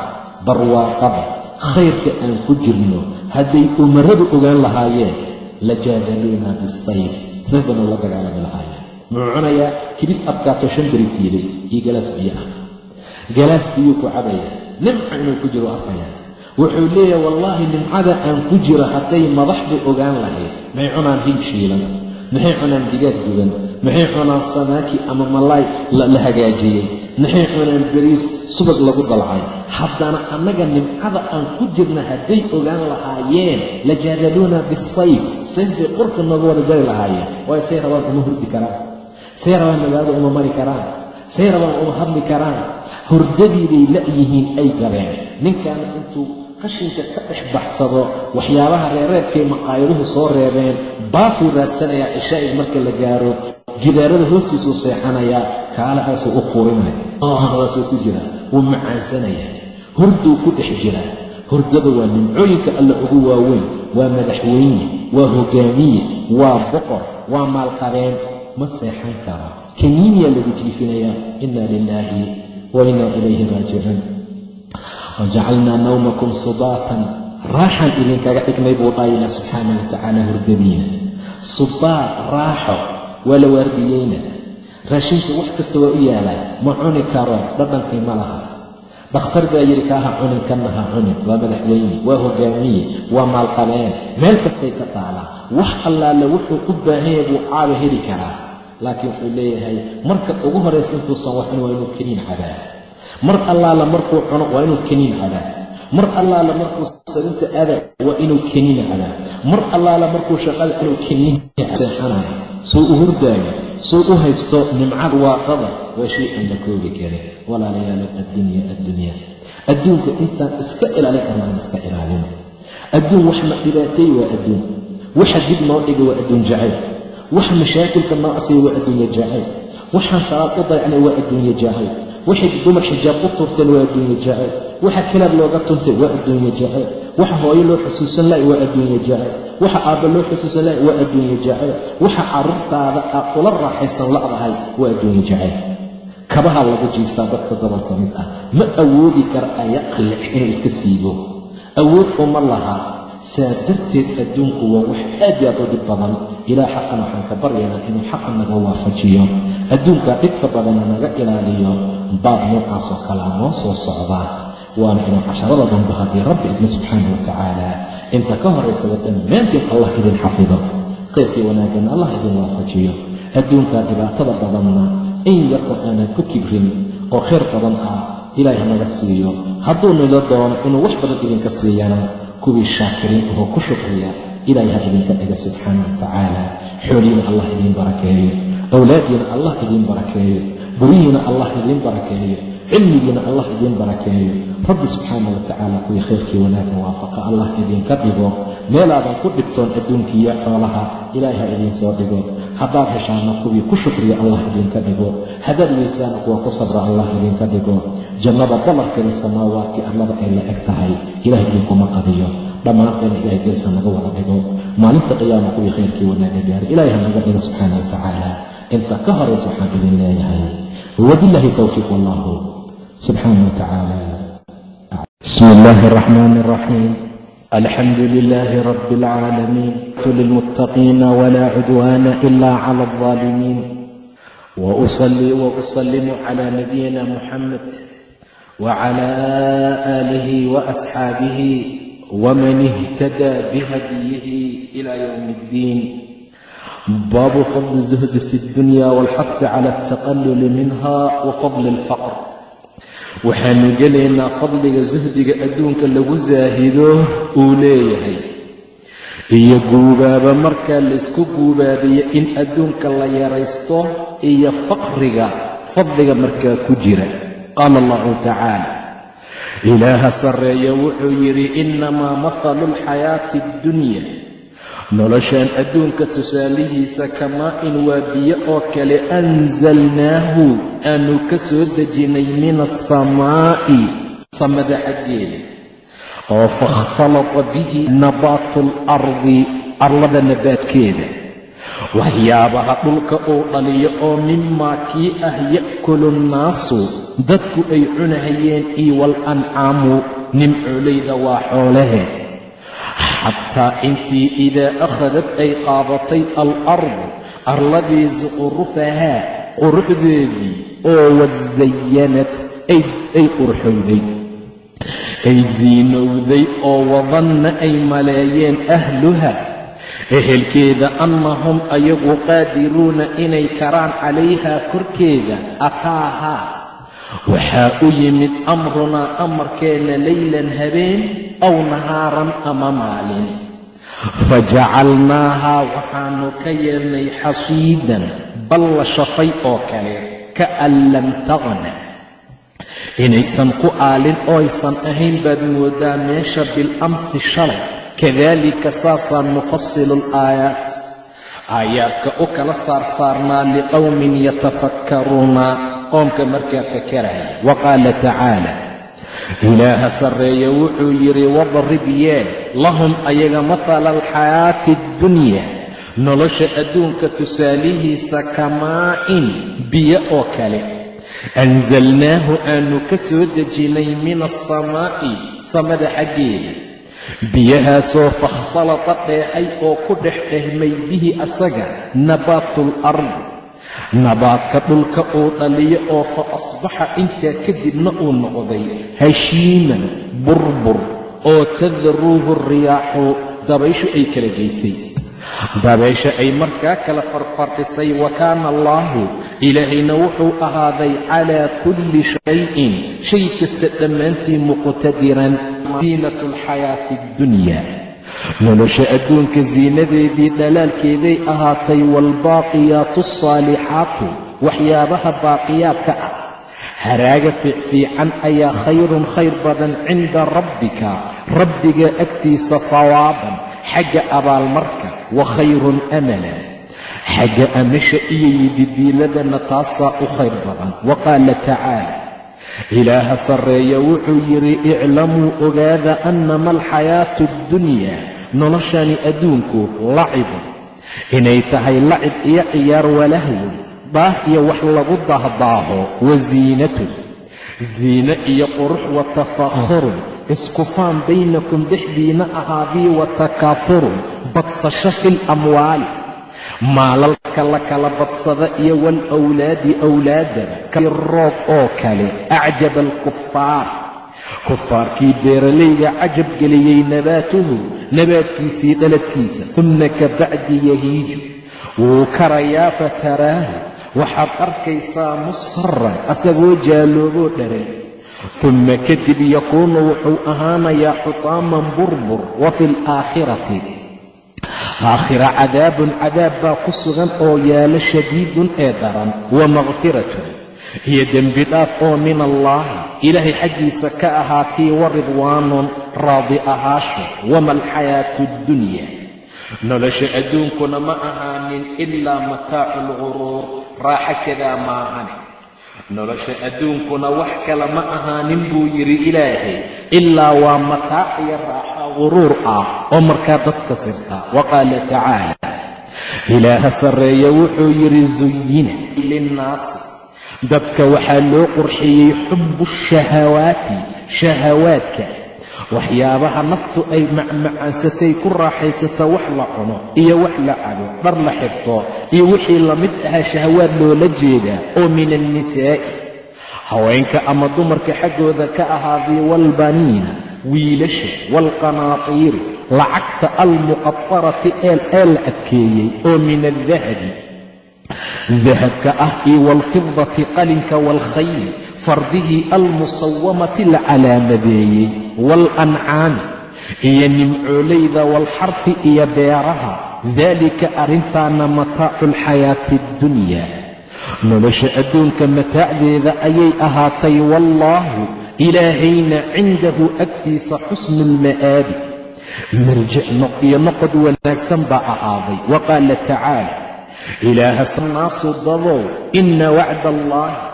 barwaaqada khayrka aan ku jirno hadday umaradu ogaan lahaayeen la jaadaluuna bisayf sayf banu la dagaalami lahaayeen. Muxuu cunayaa? Kibis adkaato shan beri tiilay iyo galaas biyo ah. Galaas biyuu ku cabaya nimca inuu ku jiro arkaya wuxuu leeyahay wallaahi nimcada aan ku jiro hadday madaxdu ogaan lahayd maxay cunaan hig shiilan maxay cunaan digaag dugan maxay cunaan samaaki ama malaay la hagaajiyey. Maxay cunaan beriis subag lagu dalcay. Haddana annaga nimcada aan ku jirna hadday ogaan lahaayeen la jaadaluuna bisayf sayf bay qorka nooga wada jari lahaayeen. Waayo say rabaan uma hurdi karaan. Say rabaan magaalada uma mari karaan. Say rabaan uma hadli karaan. Hurdadii bay la'yihiin ay gabeen. Ninkaana intuu qashinka ka dhex baxsado waxyaabaha reereedkay maqaayaduhu soo reebeen baafuu raadsanayaa cishaa'ig marka la gaaro gidaarada hoostiisuu seexanayaa kaalahaasuu u qurinaya. Daasuu ku jira wuu macaansanayaa hurduu ku dhex jiraa hurdada waa nimcooyinka alla ugu waaweyn waa madaxweyne waa hogaamiye waa boqor waa maalqabeen. Ma seexan karo kaniiniyaa lagu jiifinayaa inna lilaahi wa inna ilayhi raajicuun. Wajacalnaa nawmakum subaatan. Raaxaan idinkaga dhignay buu dhaayina subxaana wa tacaala hurdadiina subaat raaxo waa la waardiyeyna raashinka wax kasta waa u yaalaa ma cuni karo dhadhankii ma laha. Dhakhtar baa yidhi kaaha cunin kanna ha cunin. Waa madaxweyne waa hogaamiye waa maalqabeen meel kastay ka taalaa wax allaale wuxuu u baahan yahay buu caaba heli karaa. Laakiin wuxuu leeyahay marka ugu horaysa intuusan waxin waa inuu kaniin cabaa mar allaala markuu cuno waa inuu kaniin cabaa mar allaala markuu sarinta aada waa inuu kaniin cabaa mar allaala markuu shaqada inuu kaniin seexanayo suu u hurdaayo suu u haysto nimcad waaqada waa shay aan la koobi karin. Walaalayaalo addunya addunya adduunka intaan iska ilaalin karna aan iska ilaalino adduun waxna dhibaatay waa adduun. Waxa dib noo dhiga waa adduun jacayl. Waxa mashaakilka noo asaya waa adduunya jacayl. Waxaan salaad u dayacnay waa adduunya jacayl. Waxay dumar xijaab u turteen waa adduunya jacayl. Waxa kalaab looga tuntay waa adduunya jacayl waxa hooyo loo xusuusan lahay waa adduunya jacayl waxa aabba loo xusuusan lahay waa adduunya jacayl waxa carruurtaada aad ula raaxaysan la'dahay waa adduunya jacayl kabaha lagu jiiftaa dadka gobolka mid ah. Ma awoodi kara ayaqlic inuu iska siibo. Awood uma laha. Saa darteed adduunku waa wax aad iyo aad u dhib badan. Ilaa xaqan waxaan ka baryaynaa inuu xaqa naga waafajiyo. Adduunkaa dhibka badanna naga ilaaliyo. Baab noocaasoo kalea noo soo socdaa waana inuu casharada danba haddii rabbi idna subxaana wa tacaala. Inta ka horaysada dhammaantiin allah idin xafido. Khayrkii wanaagana allah idin waafajiyo. Adduunkaa dhibaatada badanna in yaroo aanan ku kibrin oo khayr badan ah ilaahay naga siiyo. Hadduu nila doono inuu wax badan idinka siiyana kuwii shaakiriin ahoo ku shukriya ilaahay ha idinka dhiga subxaana wa tacaala. Xoolihiina allah idiin barakeeyo. Awlaadiina allah idiin barakeeyo. Guryihiina allah idiin barakeeyo cilmigiina allah idiin barakeeyo. Rabbi subxaana wa tacaala kuwii khayrkii wanaagga waafaqa. Allah idinka dhigo. Meelaadan ku dhibtoon adduunkiiyo xoolaha ilaahay ha idiinsoo dhigo. Haddaad heshaana kuwii ku shukriya allah idinka dhigo. Haddaad weysaana kuwa ku sabra allah idinka dhigo. Jannada balarkeeda samaawaadkii arlada ay la eg tahay. Ilaah idinkuma qadiyo. Dhammaanteena ilahay geesa naga wada dhigo. Maalinta qiyaama kuwii khayrkii wanaagga gaara ilahay ha naga dhigo subxaana wa tacaala inta ka horaysa waxaan idin leeyahay. Wabillahi towfiiq wallahu subxaana wa tacaala bismi illaahi araxmaan araxiim alxamdu lilaahi rabbi alcaalamiin lilmuttaqiina walaa cudwaana ila cala aldaalimiin wausalii wausalimu cala nabiyina muxamed wacala aalihi waasxaabihi waman ihtadaa bihadyihi ila yowmi اddiin baabu fadli zuhdi fi اddunya walxaqi cala altaqalluli minha wa fadli اlfaqr waxaanu gelaynaa fadliga suhdiga adduunka lagu saahido uu leeyahay. Iyo guubaaba markaa laysku guubaabiyo in adduunka la yaraysto iyo faqriga fadliga markaa ku jira. Qaala allahu tacaala ilaaha sarreeya wuxuu yidhi innamaa mathalu alxayaati addunya noloshaan adduunka tusaalihiisa kamaa in waa biyo oo kale ansalnaahu aanu ka soo dejinnay min asamaa'i samada xaggeeda. Oo fakhtalata bihi nabaatu alardi arlada nabaadkeeda. Waxyaabaha dhulka uu dhaliyo oo mimaa kii ah ya'kulu nnaasu dadku ay cunahayeen iyo waalancaamu nimcoolayda waa xoolahe xataa intii idaa akhadad ay qaadatay alardu arladii suqurufahaa quruxdeedii oo wasayanad ay qurxowday ay siinowday oo wadanna ay maleeyeen ahluha ehelkeeda annahum ayagu qaadiruuna inay karaan calayhaa korkeeda ataahaa waxaa u yimid amrunaa amarkeenna leylan habeen aw nahaaran ama maalin. Fajacalnaahaa waxaanu ka yeelnay xasiidan bal la shafay oo kale kaan lam taqna inaysan ku aalin oo aysan ahayn baad moodaa meesha bilamsi shalay. Kadaalika saasaan nufasilu alaayaat aayaadka u kala saarsaarnaa liqowmin yatafakkaruuna qoomka markaa fakaraya wa qaala tacaala ilaaha sarreeye wuxuu yidhi wadrib yeel lahum ayaga mathala alxayaati addunya nolosha adduunka tusaalihiisa kamaa-in biyo oo kale. Ansalnaahu aanu ka soo dejinnay min alsamaa'i samada xaggeeda. Biyahaasoo fakhtalata dheexay oo ku dhex dhehmay bihi asaga nabaatu alardi nabaadka dhulka uu dhaliyo oo fa asbaxa intaa kadibna uu noqday hashiiman burbur oo tadaruuhu riyaaxu dabayshu ay kala geysay. Dabaysha ay markaa kala farfardhisay wa kaana allaahu ilaahayna wuxuu ahaaday calaa kulli shayin shay kasta dhammaantii muqtadiran ziinatu alxayaati addunya nolosha adduunka siinadeedii dhalaalkeeday ahaatay waalbaaqiyaatu alsaalixaatu waxyaabaha baaqiyaadka ah. Haraaga fiicfiican ayaa khayrun khayr badan cinda rabbika rabbiga agtiisa hawaaban xagga abaalmarka wa khayrun amalan xagga amasha iyo yididiiladana taasaa u khayr badan wa qaala tacaala. Ilaaha sarreeya wuxuu yidhi iclamuu ogaada annama alxayaatu addunya noloshani adduunku lacibun inay tahay lacib iyo ciyaar walahwun daah iyo wax lagu dahdaaho wa ziinatun ziine iyo qurux wa tafakhurun iskufaan baynakum dhexdiinna ahaadii wa takaafurun badsasho fil amwaali. Maalalka la kala badsada iyo waalawlaadi awlaadaba roob oo kale acjaba alkufaar kufaarkii beeralayga cajab geliyey nabaatuhu nabaadkiisii dhaladkiisa uma ka bacdi yahiiju wuu karayaa fataraahu waxaad arkaysaa musfaran asagoo jaalooboo dharay uma kadib yakuunu wuxuu ahaanayaa xutaaman burbur wa fi alaakhirati aakhira cadaabun cadaab baa ku sugan oo yaalo shadiidun ee daran wa makfiratun iyo dembi dhaaf oo min allaahi ilaahay xaggiisa ka ahaatii wa ridwaanun raadi ahaasho wama alxayaatu addunya nolosha adduunkuna ma ahaanin ilaa mataacu alguruur raaxo kadaa maahane nolosha adduunkuna wax kale ma ahaanin buu yidhi ilaahay. Ilaa waa mataac iyo raaxa guruur ah oo markaa dadka sirta. Wa qaala tacaala. Ilaaha sarreeya wuxuu yidhi zuyina linnaasi dadka waxaa loo qurxiyey xubbu shahawaati shahawaadka. Waxyaabaha naftu ay macmacaansatay ku raaxaysata wax la cuno iyo wax la cabo dhar la xirto iyo wixii la mid ahaa shahawaad loola jeedaa oo min annisaa'i haweenka ama dumarka xaggooda ka ahaaday waalbaniina wiilasha waalqanaatiiri lacagta almuqatarati ee la adkeeyey oo min aldahabi dahabka ah iyo waalfidati qalinka waalkhayli fardihii almusawamati la calaamadeeyey waalancaami iyo nimcoolayda waalxarfi iyo beeraha daalika arrintaana mataacu alxayaati addunya nolosha adduunka mataacdeeda ayay ahaatay wallaahu ilaahayna cindahu agtiisa xusnu lma'aabi marjic iyo noqod wanaagsan baa ahaaday wa qaala tacaala ilaahasnaasu dadow inna wacda allaahi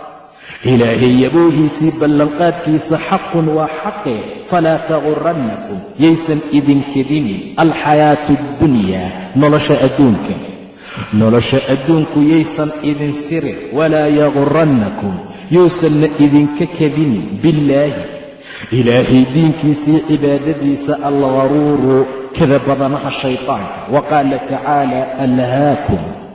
ilaahay yaboohiisii ballanqaadkiisa xaqun waa xaqe falaa tagurannakum yaysan idinkedinin alxayaatu addunyaa nolosha adduunka nolosha adduunku yaysan idin sirin walaa yagurannakum yuusanna idinka kedinin billaahi ilaahay diinkiisii cibaadadiisa algharuuru kada badanaha shaytaanka wa qaala tacaala alhaakum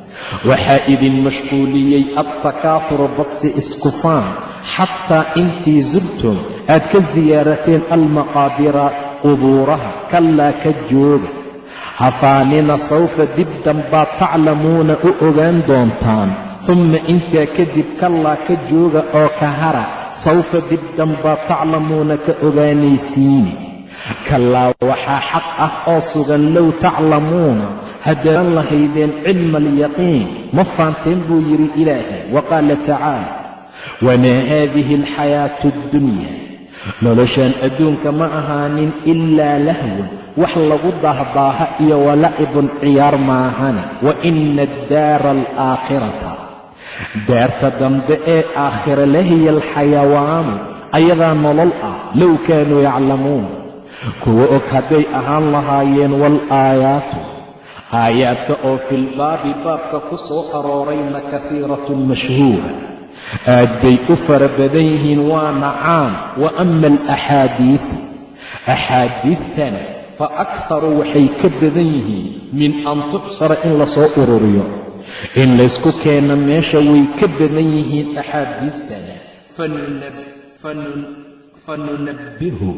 waxaa idin mashquuliyey adtakaafuru badsi iskufaan xataa intii zurtum aad ka siyaarateen almaqaabira qubuuraha kallaa ka jooga. Hafaanina sawfa dib dambaad taclamuuna u ogaan doontaan. Humma intaa kadib kallaa ka jooga oo ka hara. Sawfa dib dambaad taclamuuna ka ogaanaysiini. Kallaa waxaa xaq ah oo sugan low taclamuuna haddaadan lahaydeen cilma alyaqiin ma faanteen buu yidhi ilaahay wa qaala tacaala wamaa haadihi alxayaatu addunya? Noloshaan adduunka ma ahaanin ilaa lahwun wax lagu dahdaaha iyo walacibun ciyaar maahane wa ina addaara alaakhirata. Daarta dambe ee aakhira lahiya alxayawaanu ayadaa nolol ah low kaanuu yaclamuun. Kuwa og hadday ahaan lahaayeen waalaayaatu aayaadka oo filbaabi baabka ku soo aroorayna kahiiratun mashhuura aad bay u fara badan yihiin waana caan wa ama alaxaadiidu axaadiidtana fa akharu waxay ka badan yihiin min an tuxsara in la soo ururiyo. In laysku keeno meesha way ka badan yihiin axaadiistana fanunabbihu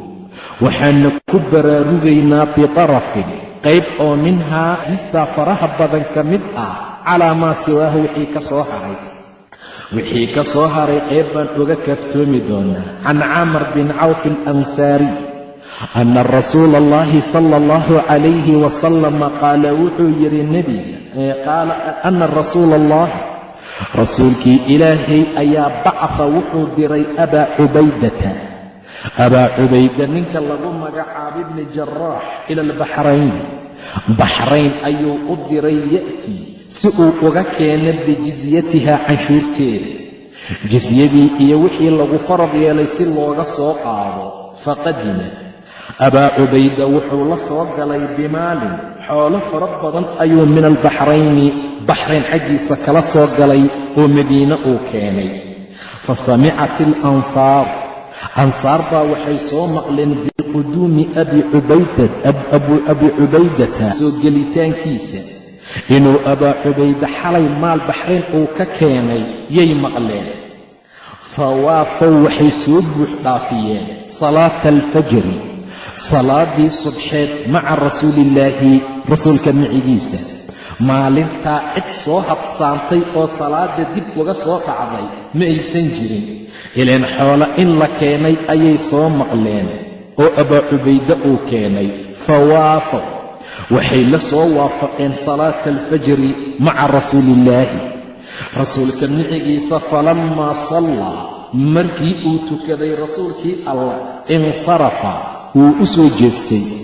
waxaana ku baraarugaynaa bitarafin qayb oo minhaa histaa faraha badan ka mid ah calaa maa siwaahu wixii ka soo haray. Wixii ka soo haray qayb baan uga kaaftoomi doonaa. Can camar bin cawf alansaari ana rasuula allahi sala allahu calayhi wasalama qaala wuxuu yidhi nebiga qaala ana rasuula allahi rasuulkii ilaahay ayaa bacfa wuxuu diray abaa cubaydata abaa cubayda ninka lagu magacaabo ibni jaraax ila albaxrayn baxrayn ayuu u diray ya'tii si uu uga keeno bijisyatiha canshuurteeda jisyadii iyo wixii lagu farad yeelay si looga soo qaado faqadima abaa cubayda wuxuu la soo galay bimaalin xoolo fara badan ayuu min albaxrayni baxrayn xaggiisa kala soo galay oo madiine uu keenay fa samicat ilansaaru ansaar baa waxay soo maqleen biquduumi abi cubaydata soo gelitaankiisa. Inuu abaa cubayda xalay maal baxrayn uu ka keenay yay maqleen. Fa waafow waxay soo buux dhaafiyeen salaata alfajri salaadii subxeed maca rasuuliillaahi rasuulka micigiisa maalintaa cid soo habsaantay oo salaada dib uga soo dhacday ma aysan jirin. Ilaan xoolo in la keenay ayay soo maqleen oo abaa cubayde uu keenay. Fa waafaw waxay la soo waafaqeen salaata alfajri maca rasuuliillaahi rasuulka micigiisa falammaa sallaa markii uu tukaday rasuulkii allah insarafa wuu u soo jeestay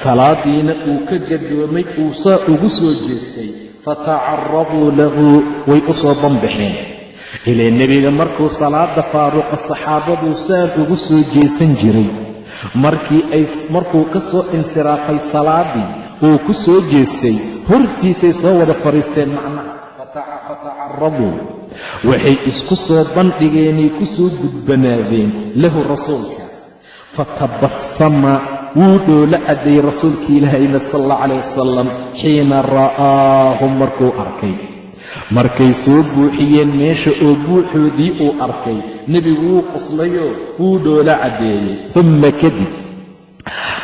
salaadiina uu ka gadoomay uu saa ugu soo jeestay. Fatacarabuu lahu way u soo banbaxeen ilaa nebiga markuu salaada faaruqa saxaabaduu saan ugu soo jeesan jiray. Markii ay markuu ka soo insiraafay salaadii uu ku soo jeestay. Hortiisay soo wada fadhiisteen macnaha fatacarabuu waxay isku soo bandhigeenay ku soo gudbanaadeen lahu rasuulka. Fatabasama wuu dhoola caddeeyey rasuulkii ilaahayna sala allah calayh wasalam xiina ra'aahum markuu arkay. Markay soo buuxiyeen meesha oo buuxoodii uu arkay. Nebigu wuu qoslayoo wuu dhoola caddeeyey humma kadib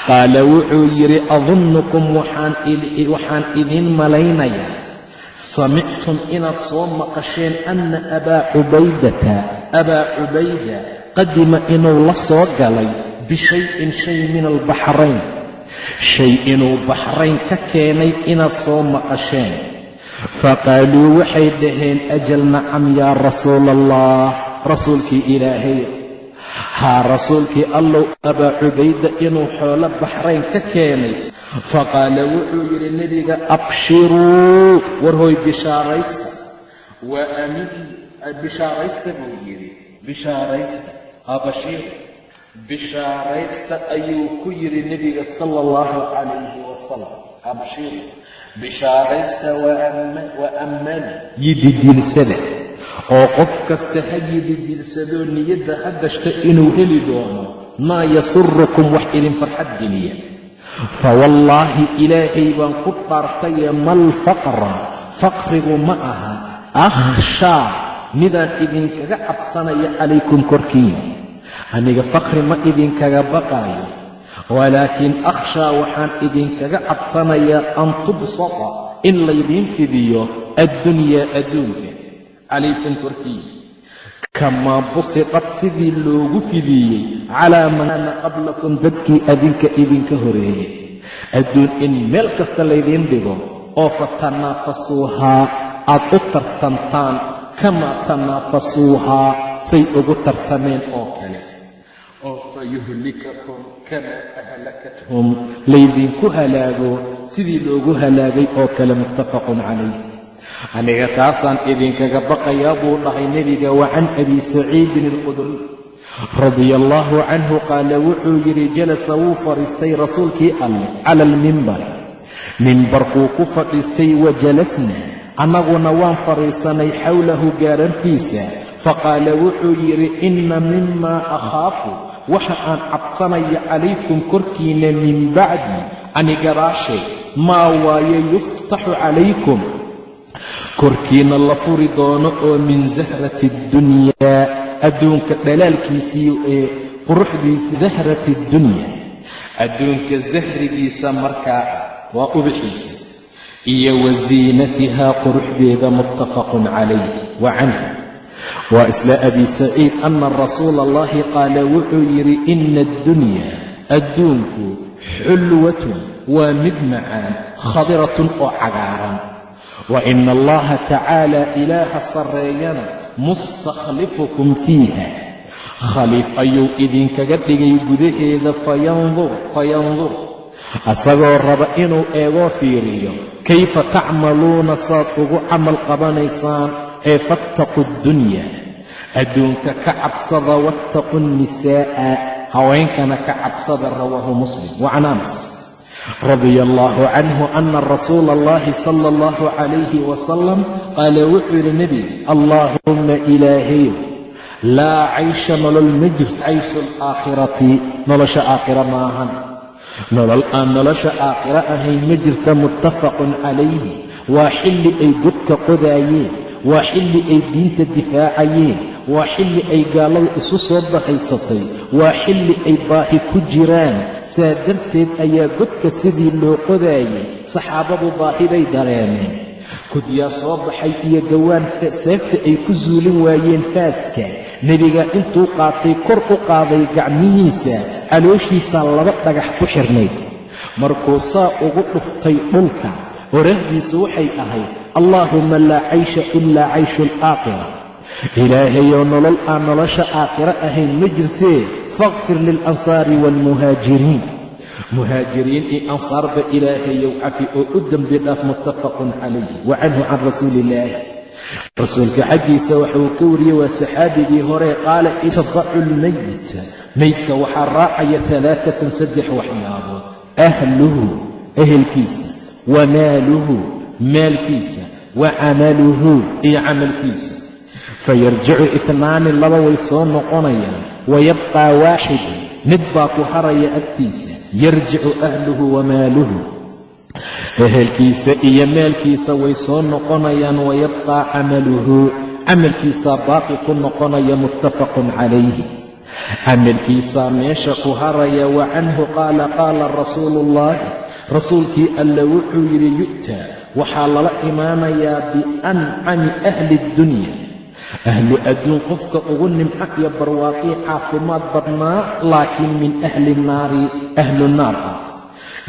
qaala wuxuu yidhi adunnukum waxaan idiin malaynayaa samictum inaad soo maqasheen anna abaa cubaydata. Abaa cubayda qadima inuu la soo galay bishayin shay min albaxrayn shay inuu baxrayn ka keenay inaad soo maqasheen faqaaluu waxay dhaheen ajal nacam yaa rasuula allah rasuulkii ilaahay haa rasuulkii allow abaa cubayda inuu xoolo baxrayn ka keenay faqaala wuxuu yidhi nebiga abshiruu war hoy bishaaraysta waa aamin bishaaraysta buu yidhi bishaaraysta abashiiru bishaaraysta ayuu ku yidhi nebiga sala allahu calayhi wasalam abshiru bishaaraysta wa ammana yididiilsada oo qof kasta ha yididiilsadoo niyadda ha gashta inuu heli doono maa yasurukum wax idin farxad geliya. Fa wallaahi ilaahay baan ku dhaartaye mal faqra faqrigu ma aha akhshaa midaan idinkaga cabsanaya calaykum korkiina aniga fakri ma idinkaga baqaayo walaakiin akhshaa waxaan idinkaga cabsanayaa an tubsata in laydiin fidiyo addunyaa adduunka. Calaykum korkiina kamaa busiqad sidii loogu fidiyey calaa man qablakum dadkii adinka idinka horeeyey. Adduun in meel kasta laydiin dhigo oo fatanaafasuuhaa aad u tartantaan kamaa tanaafasuuhaa say ugu tartameen oo kale. Oo fayuhlikakum kamaa ahlakathum laydinku halaago sidii loogu halaagay oo kale muttafaqun calayh. Aniga taasaan idinkaga baqayaa buu dhahay nebiga wa can abi saciidin alqudriy radia allaahu canhu qaala wuxuu yidhi jalasa wuu fadhiistay rasuulkii alleh cala almimbar mimbarkuu ku fadhiistay wa jalasna annaguna waan fadhiisanay xowlahu gaarantiisa faqaala wuxuu yidhi inna mimaa akhaafu. Waxa aan cabsanaya calaykum korkiinna min bacdi. Anigadaashay maa waaye yuftaxu calaykum? Korkiinna la furi doono oo min zahrati addunyaa adduunka dhalaalkiisii ee quruxdiisa zahrati addunya adduunka zahrigiisa markaa ah waa ubixiisa iyo wa ziinatihaa quruxdeeda muttafaqun calayh. Wa canhu. Waa isla abi saciid ana rasuula allahi qaala wuxuu yidhi ina addunya adduunku xulwatun waa mid macaan khadiratun oo cagaaran. Wa ina allaha tacaala ilaaha sarreeyana mustakhlifukum fiiha. Khaliif ayuu idinkaga dhigay gudaheeda fayandur fayandur asagoo raba inuu eegoo fiiriyo kayfa tacmaluuna saad ugu camal qabanaysaan? Ee fattaquu addunya adduunka ka cabsada wattaquu nnisaa'a haweenkana ka cabsada rawaahu muslim. Wacan anas radia allaahu canhu ana rasuula allahi sala allahu calayhi wasalam qaala wuxuu yidhi nebiga allaahumma ilaahayow laa caysha nolol ma jirto cayshu alaakhirati nolosha aakhira maahan nolol aan nolosha aakhiro ahayn ma jirta muttafaqun calayhi waa xilli ay godka qodaayeen waa xilli ay diinta difaacayeen waa xilli ay gaalada isu soo bahaysatay waa xilli ay baahi ku jiraan. Saa darteed ayaa godka sidii loo qodaayay saxaabadu baahi bay dareemeen kudyaa soo baxay iyo gawaan seefta ay ku suulin waayeen faaska nebiga intuu qaatay kor u qaaday gacmihiisa calooshiisaa laba dhagax ku xirnayd. Markuu saa ugu dhuftay dhulka oraahdiisu waxay ahayd allaahuma laa caysha ilaa cayshu alaakhira ilaahayoo nolol aan nolosha aakhiro ahayn ma jirtee? Fakhfir lilansaari waalmuhaajiriin muhaajiriin. Iyo ansaarba ilaahayow cafi oo u dembi dhaaf muttafaqun calayh wa canhu can rasuuli illaahi rasuulka xaggiisa waxauu ka wariyey waa saxaabigii hore qaala itadacu lmayita meydka waxaa raacaya alaaatan saddex waxyaabood. Ahluhu ehelkiisa. Wa maaluhu maalkiisa. Wa camaluhu iyo camalkiisa. Fayarjicu itnaani laba way soo noqonayaan. Wayabqaa waaxidu mid baa ku haraya agtiisa. Yarjicu ahluhu wa maaluhu ehelkiisa iyo maalkiisa way soo noqonayaan wayabqaa camaluhu. Camalkiisaa baaqi ku noqonaya muttafaqun calayhi. Camalkiisaa meesha ku haraya wa canhu qaala qaala rasuulu ullaahi rasuulkii alla wuxuu yidhi yu'taa waxaa lala imaanayaa biancami ahli addunya ahlu adduun qofka ugu nimco iyo barwaaqii caafimaad badnaa laakiin min ahli nnaari ahlu naar. ah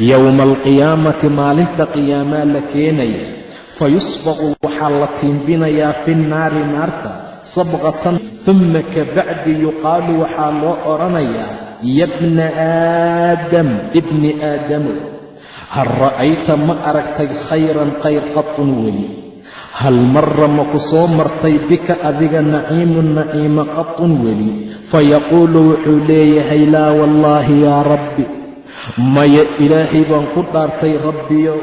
yowma alqiyaamati maalinta qiyaamaa la keenaya fayusbaqu waxaa la tiimbinayaa fi nnaari naarta sabqatan humma kabacdi yuqaalu waxaa loo odhanayaa yabna aadam ibni aadamow hal ra'ayta ma aragtay khayran khayr qatun weli? Hal marra ma ku soo martay bika adiga naciimun naciima qatun weli? Fayaquulu wuxuu leeyahay laa wallaahi yaa rabbi maya ilaahay baan ku dhaartay rabbiyo.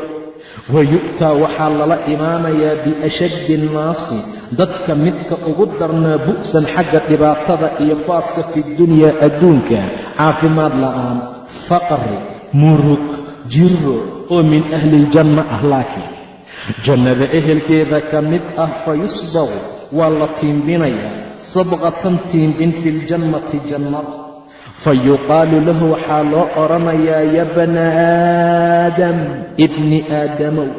Wayu'taa waxaa lala imaanayaa biashaddi annaasi dadka midka ugu darnaa bu'san xagga dhibaatada iyo faaska fidunyaa adduunka. Caafimaad la'aan faqri murug jiro oo min ahliiljanna ah laakiin. Jannada ehelkeeda ka mid ah fa yusbaqu waa la tiimbinayaa sabqatan tiimbin fi ljannati jannada fa yuqaalu lahu waxaa loo odhanayaa ya bna aadam ibni aadamow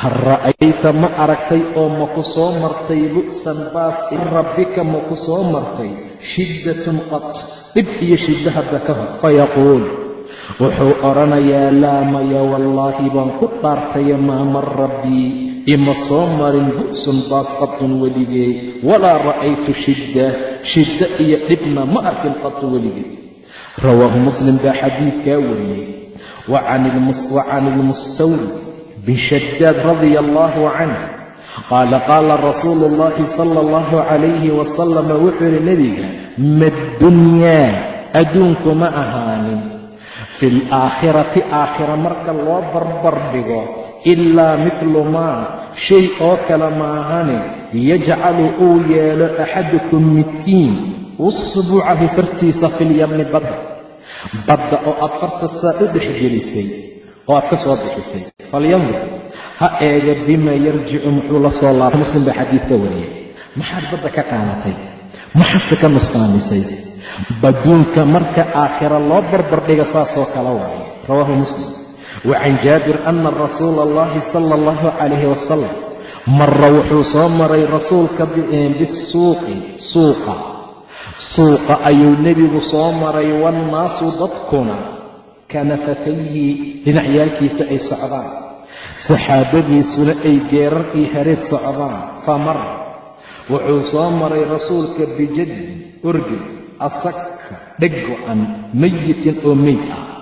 hal ra'ayta ma aragtay oo ma ku soo martay bu'san baas in rabbika ma ku soo martay shiddatun qad dhib iyo shidda hadda ka hor fayaquul wuxuu odhanayaa laa maya wallaahi baan ku dhaartaye maamar rabbii ima soo marin bu'sun baas qadun weligee walaa ra'aytu shidda shidda iyo dhibna ma arkin qadu weligee rawaahu muslim baa xadiidkaa wariyey. Wa can ilmustawri bishadaad radia allaahu canh qaala qaala rasuulu ullaahi sala allahu calayhi wasalama wuxuu yidhi nebiga maddunyaa adduunku ma ahaanin. Fi alaakhirati aakhira marka loo barbar dhigo ilaa midlu maa shay oo kale maahane yajcalu uu yeelo axadukum midkiin usbuucahu fartiisa filyamni badda badda oo aad farta saa u dhex gelisay oo aad ka soo bixisay falyandur ha eega bima yarjicu muxuu la soo laabtay muslim baa xadiidka wariyay maxaad badda ka qaadatay maxaadse ka nusqaamisay baduunka marka aakhira loo barbardhiga saasoo kala waayo rawaahu muslim wa can jaabir ana rasuula allahi sala allahu calayhi wasalam mara wuxuu soo maray rasuulka bisuuqi suuqa suuqa ayuu nebigu soo maray waannaasu dadkuna kanafatayhi dhinacyaalkiisa ay socdaan saxaabadiisuna ay geerar iyo hareer socdaan famar wuxuu soo maray rasuulka bijadin orgey asagka dheg go'an mayitin oo meyd ah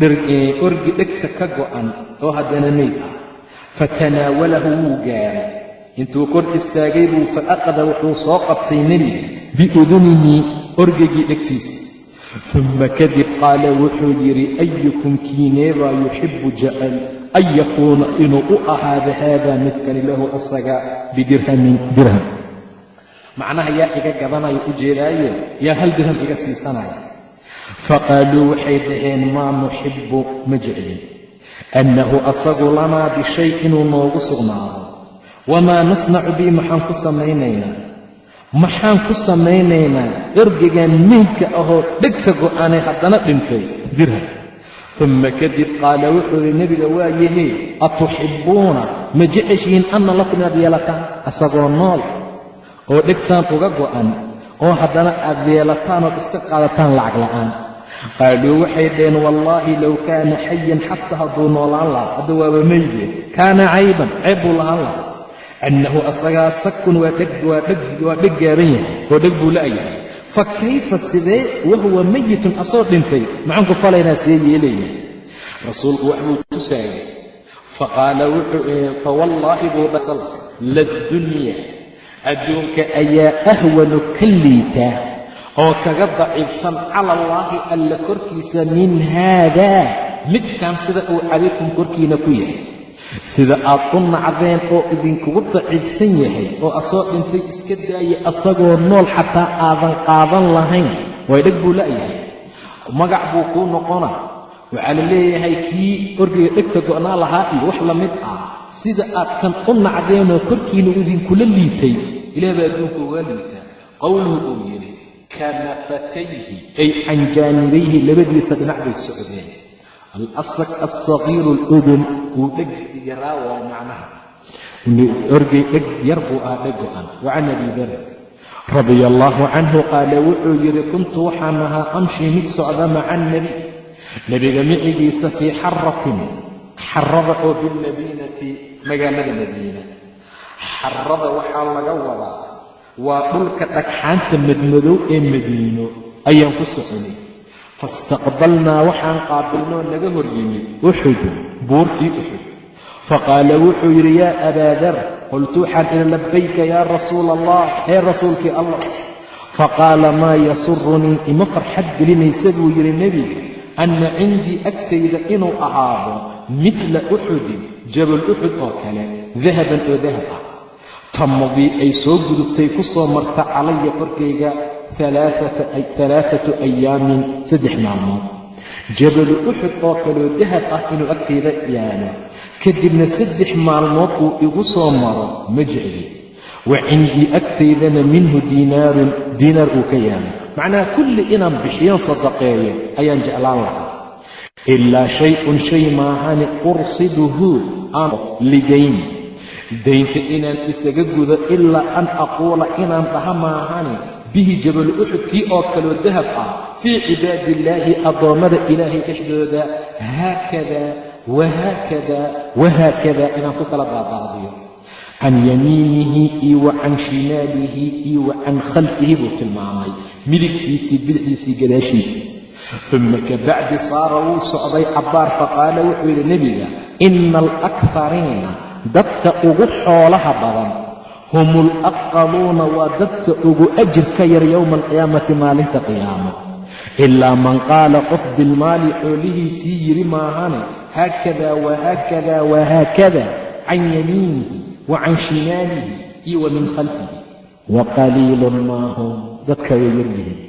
orgi dhegta ka go'an oo haddana meyd ah. Fatanaawalahu wuu gaaray. Intuu kor istaagay buu fa aqada wuxuu soo qabtay nebiga biudunihi orgigii dhegtiisa. Uma kadib qaala wuxuu yidhi ayukum kiineebaa yuxibbu jecel an yakuuna inuu u ahaado haadaa midkani lahu asaga bidirhamin dirham. Macnaha yaa iga gadanayo u jeedaaye yaa hal dirham iga siisanaya faqaaluu waxay dhaheen maa nuxibbu ma jeclin annahu asagu lanaa bishay inuu noogu sugnaado wamaa nasnacu bii maxaan ku samaynaynaa maxaan ku samaynaynaa ergegan meydka ahoo dhegta go'anay haddana dhintay dirham uma kadib qaala wuxuu yidhi nebiga waa yahee atuxibbuuna ma jeceshihiin anna lakum inaad yeelataan asagoo nool oo dhegsaan uga go'an oo haddana aad yeelataan ood iska qaadataan lacag la'aan. Qaaluu waxay dhaheen wallaahi low kaana xayan xataa hadduu noolaan lahaa hadda waaba meyde kaana cayban cayb buu lahaan lahaa. Annahu asagaa sakun waa dheg waa dheg gaaban yahay oo dheg buu la'yahay fa kayfa sidee wahuwa meyitun asoo dhintay? Maxaan ku falaynaa see yeelayna? Rasuulku wax buu tusaayay. Faqaala wuxuu fawallaahi buu dhasal laddunya adduunka ayaa ahwanu ka liita. Oo kaga daciifsan cala allaahi alla korkiisa min haadaa midkan sida uu calaykum korkiina ku yahay. Sida aad u nacdeen oo idinkugu daciifsan yahay oo asoo dhintay iska daaya asagoo nool xataa aadan qaadan lahayn way dheg buu la'yahay magac buu kuu noqona waxaa la leeyahay kii orgiga dhegta go'naa lahaa iyo wax la mid ah. Sida aad kan u nacdeenoo korkiina idinkula liitay ilaah baa adduunka uga liitaa qowluhu uu yidhi kanafatayhi ay canjaanibayhi labadiisa dhinac bay socdeen alasak alsagiiru aludun uu dheg yaraa waa macnaha orgay dheg yar buu ah dheg go'an wa can abi dar radia allaahu canhu qaala wuxuu yidhi kuntu waxaan ahaa amshii mid socda maca annebi nebiga micigiisa fii xaratin xarada oo bilmadiinati magaalada madiina xarada waxaa laga wadaa waa dhulka dhagxaanta madmadow ee madiino ayaan ku soconay. Faistaqbalnaa waxaan qaabilnoo naga hor yimid uxudun buurtii uxud faqaala wuxuu yidhi yaa abaa dar qultu waxaan idhi labbayka yaa rasuula allah hee rasuulkii allah. Faqaala maa yasurunii ima farxad gelinaysa buu yidhi nebiga anna cindii agtayda inuu ahaado midla uxudin jabal uxud oo kale dahaban oo dahab ah tamadii ay soo gudubtay ku soo marta calaya korkayga alaaatu ayaamin saddex maalmood. Jabalu uxud oo kaleo dahab ah inuu agtayda yaalo. Kadibna saddex maalmood uu igu soo maro ma jecli. Wa cindii agtaydana minhu diinaarun diinaar uu ka yaalo. Macnaha kulli inaan bixiyon sadaqeeyo ayaan jeclaan lahaa. Ilaa shay-un shay maahani ursiduhu aan lidayn daynta inaan isaga gudo ilaa an aquula inaan dhaha maahani. Bihi jabalu uxud kii oo kaloo dahab ah fii cibaadi illaahi addoommada ilaahay dhexdooda haakada wahaakada wahaakada inaan ku kala daadaadiyo. Can yamiinihi iyo wa can shimaalihi iyo wa can khalfihi buu tilmaamay. Midigtiisii bidixdiisii gadaashiisii. Uma kabacdi saara wuu socday cabbaar faqaala wuxuu yidhi nebiga ina alakariina dadka ugu xoolaha badan. Hum ulaqaluuna waa dadka ugu ajir ka yar yowma alqiyaamati maalinta qiyaamo. Ilaa man qaala qof bilmaali xoolihiisii yidhi maahane haakada wahaakada wahaakada can yamiinihi wa can shimaalihi iyo wa min khalfihi. Wa qaliilun maahum dadka way yaryihiin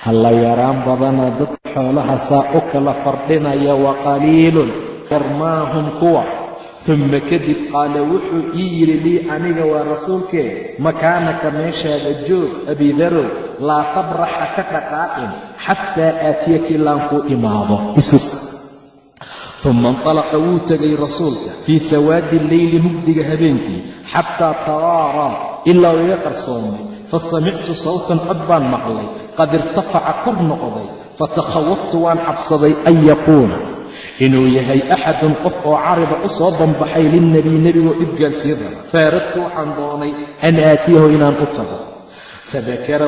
alla yaraan badana dadka xoolaha saa u kala fardhinaya wa qaliilun yar maahum kuwa uma kadib qaala wuxuu ii yidhi lii aniga waa rasuulkee? Makaanaka meeshaada joog abidarow laa tabraxa ka dhaqaaqin xataa aatiyaki laan kuu imaado. Isug. Uma intalaqa wuu tegay rasuulka fii sawaadi leyli mugdiga habeenkii xataa tawaaraa ilaa uu iga qarsoomay fasamictu sawtan cod baan maqlay qad irtafaca kor noqday. Fatakhawaftu waan cabsaday an yaquuna inuu yahay axadun qof oo carida u soo banbaxay lilnebiy nebigoo dhib gaarsiin raba faaradtu waxaan doonay an aatiyahu inaan u tago. Fadakara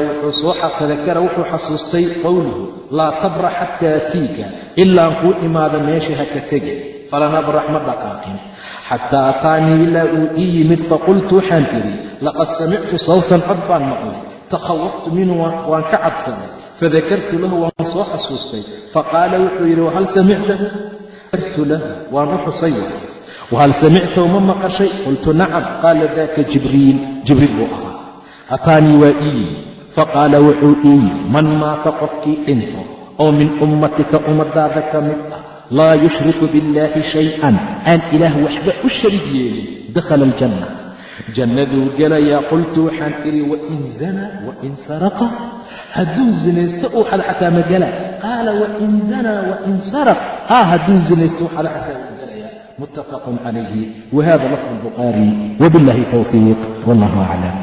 wuxuu xasuustay qowluhu laa tabrax xataa aatiika ilaan kuu imaada meesha ha ka tegi falanabrax ma dhaqaaqin. Xataa ataanii ilaa uu ii yimid faqultu waxaan idhi laqad samictu sawtan cod baan maqlay. Takhawaftu minhu waan ka cabsaday fadakartu lahu waan soo xasuustay faqaala wuxuu yidhi wahal samictahu dakartu lahu waan u xusay wahal samictahu ma maqashay qultu nacam qaala daaka jibriil jibriil buu ahaa ataanii waa ii faqaala wuxuu ii yidhi man maata qofkii dhinto oo min ummatika ummaddaada ka mid ah laa yushriku biاllaahi shay-an aan ilaah waxba u sharig yeelin dakhala aljanna jannaduu gelayaa qultu waxaan idhi wain zana wain saraqa hadduu zinaysto uu xada xataa ma gala qaala wain zanaa wain saraq. Haa hadduu zinaysto uu xada xataa wuu gelayaa muttafaqun calayhi wahada lafdu albukhaari wabiاllahi towfiiq wallahu aclam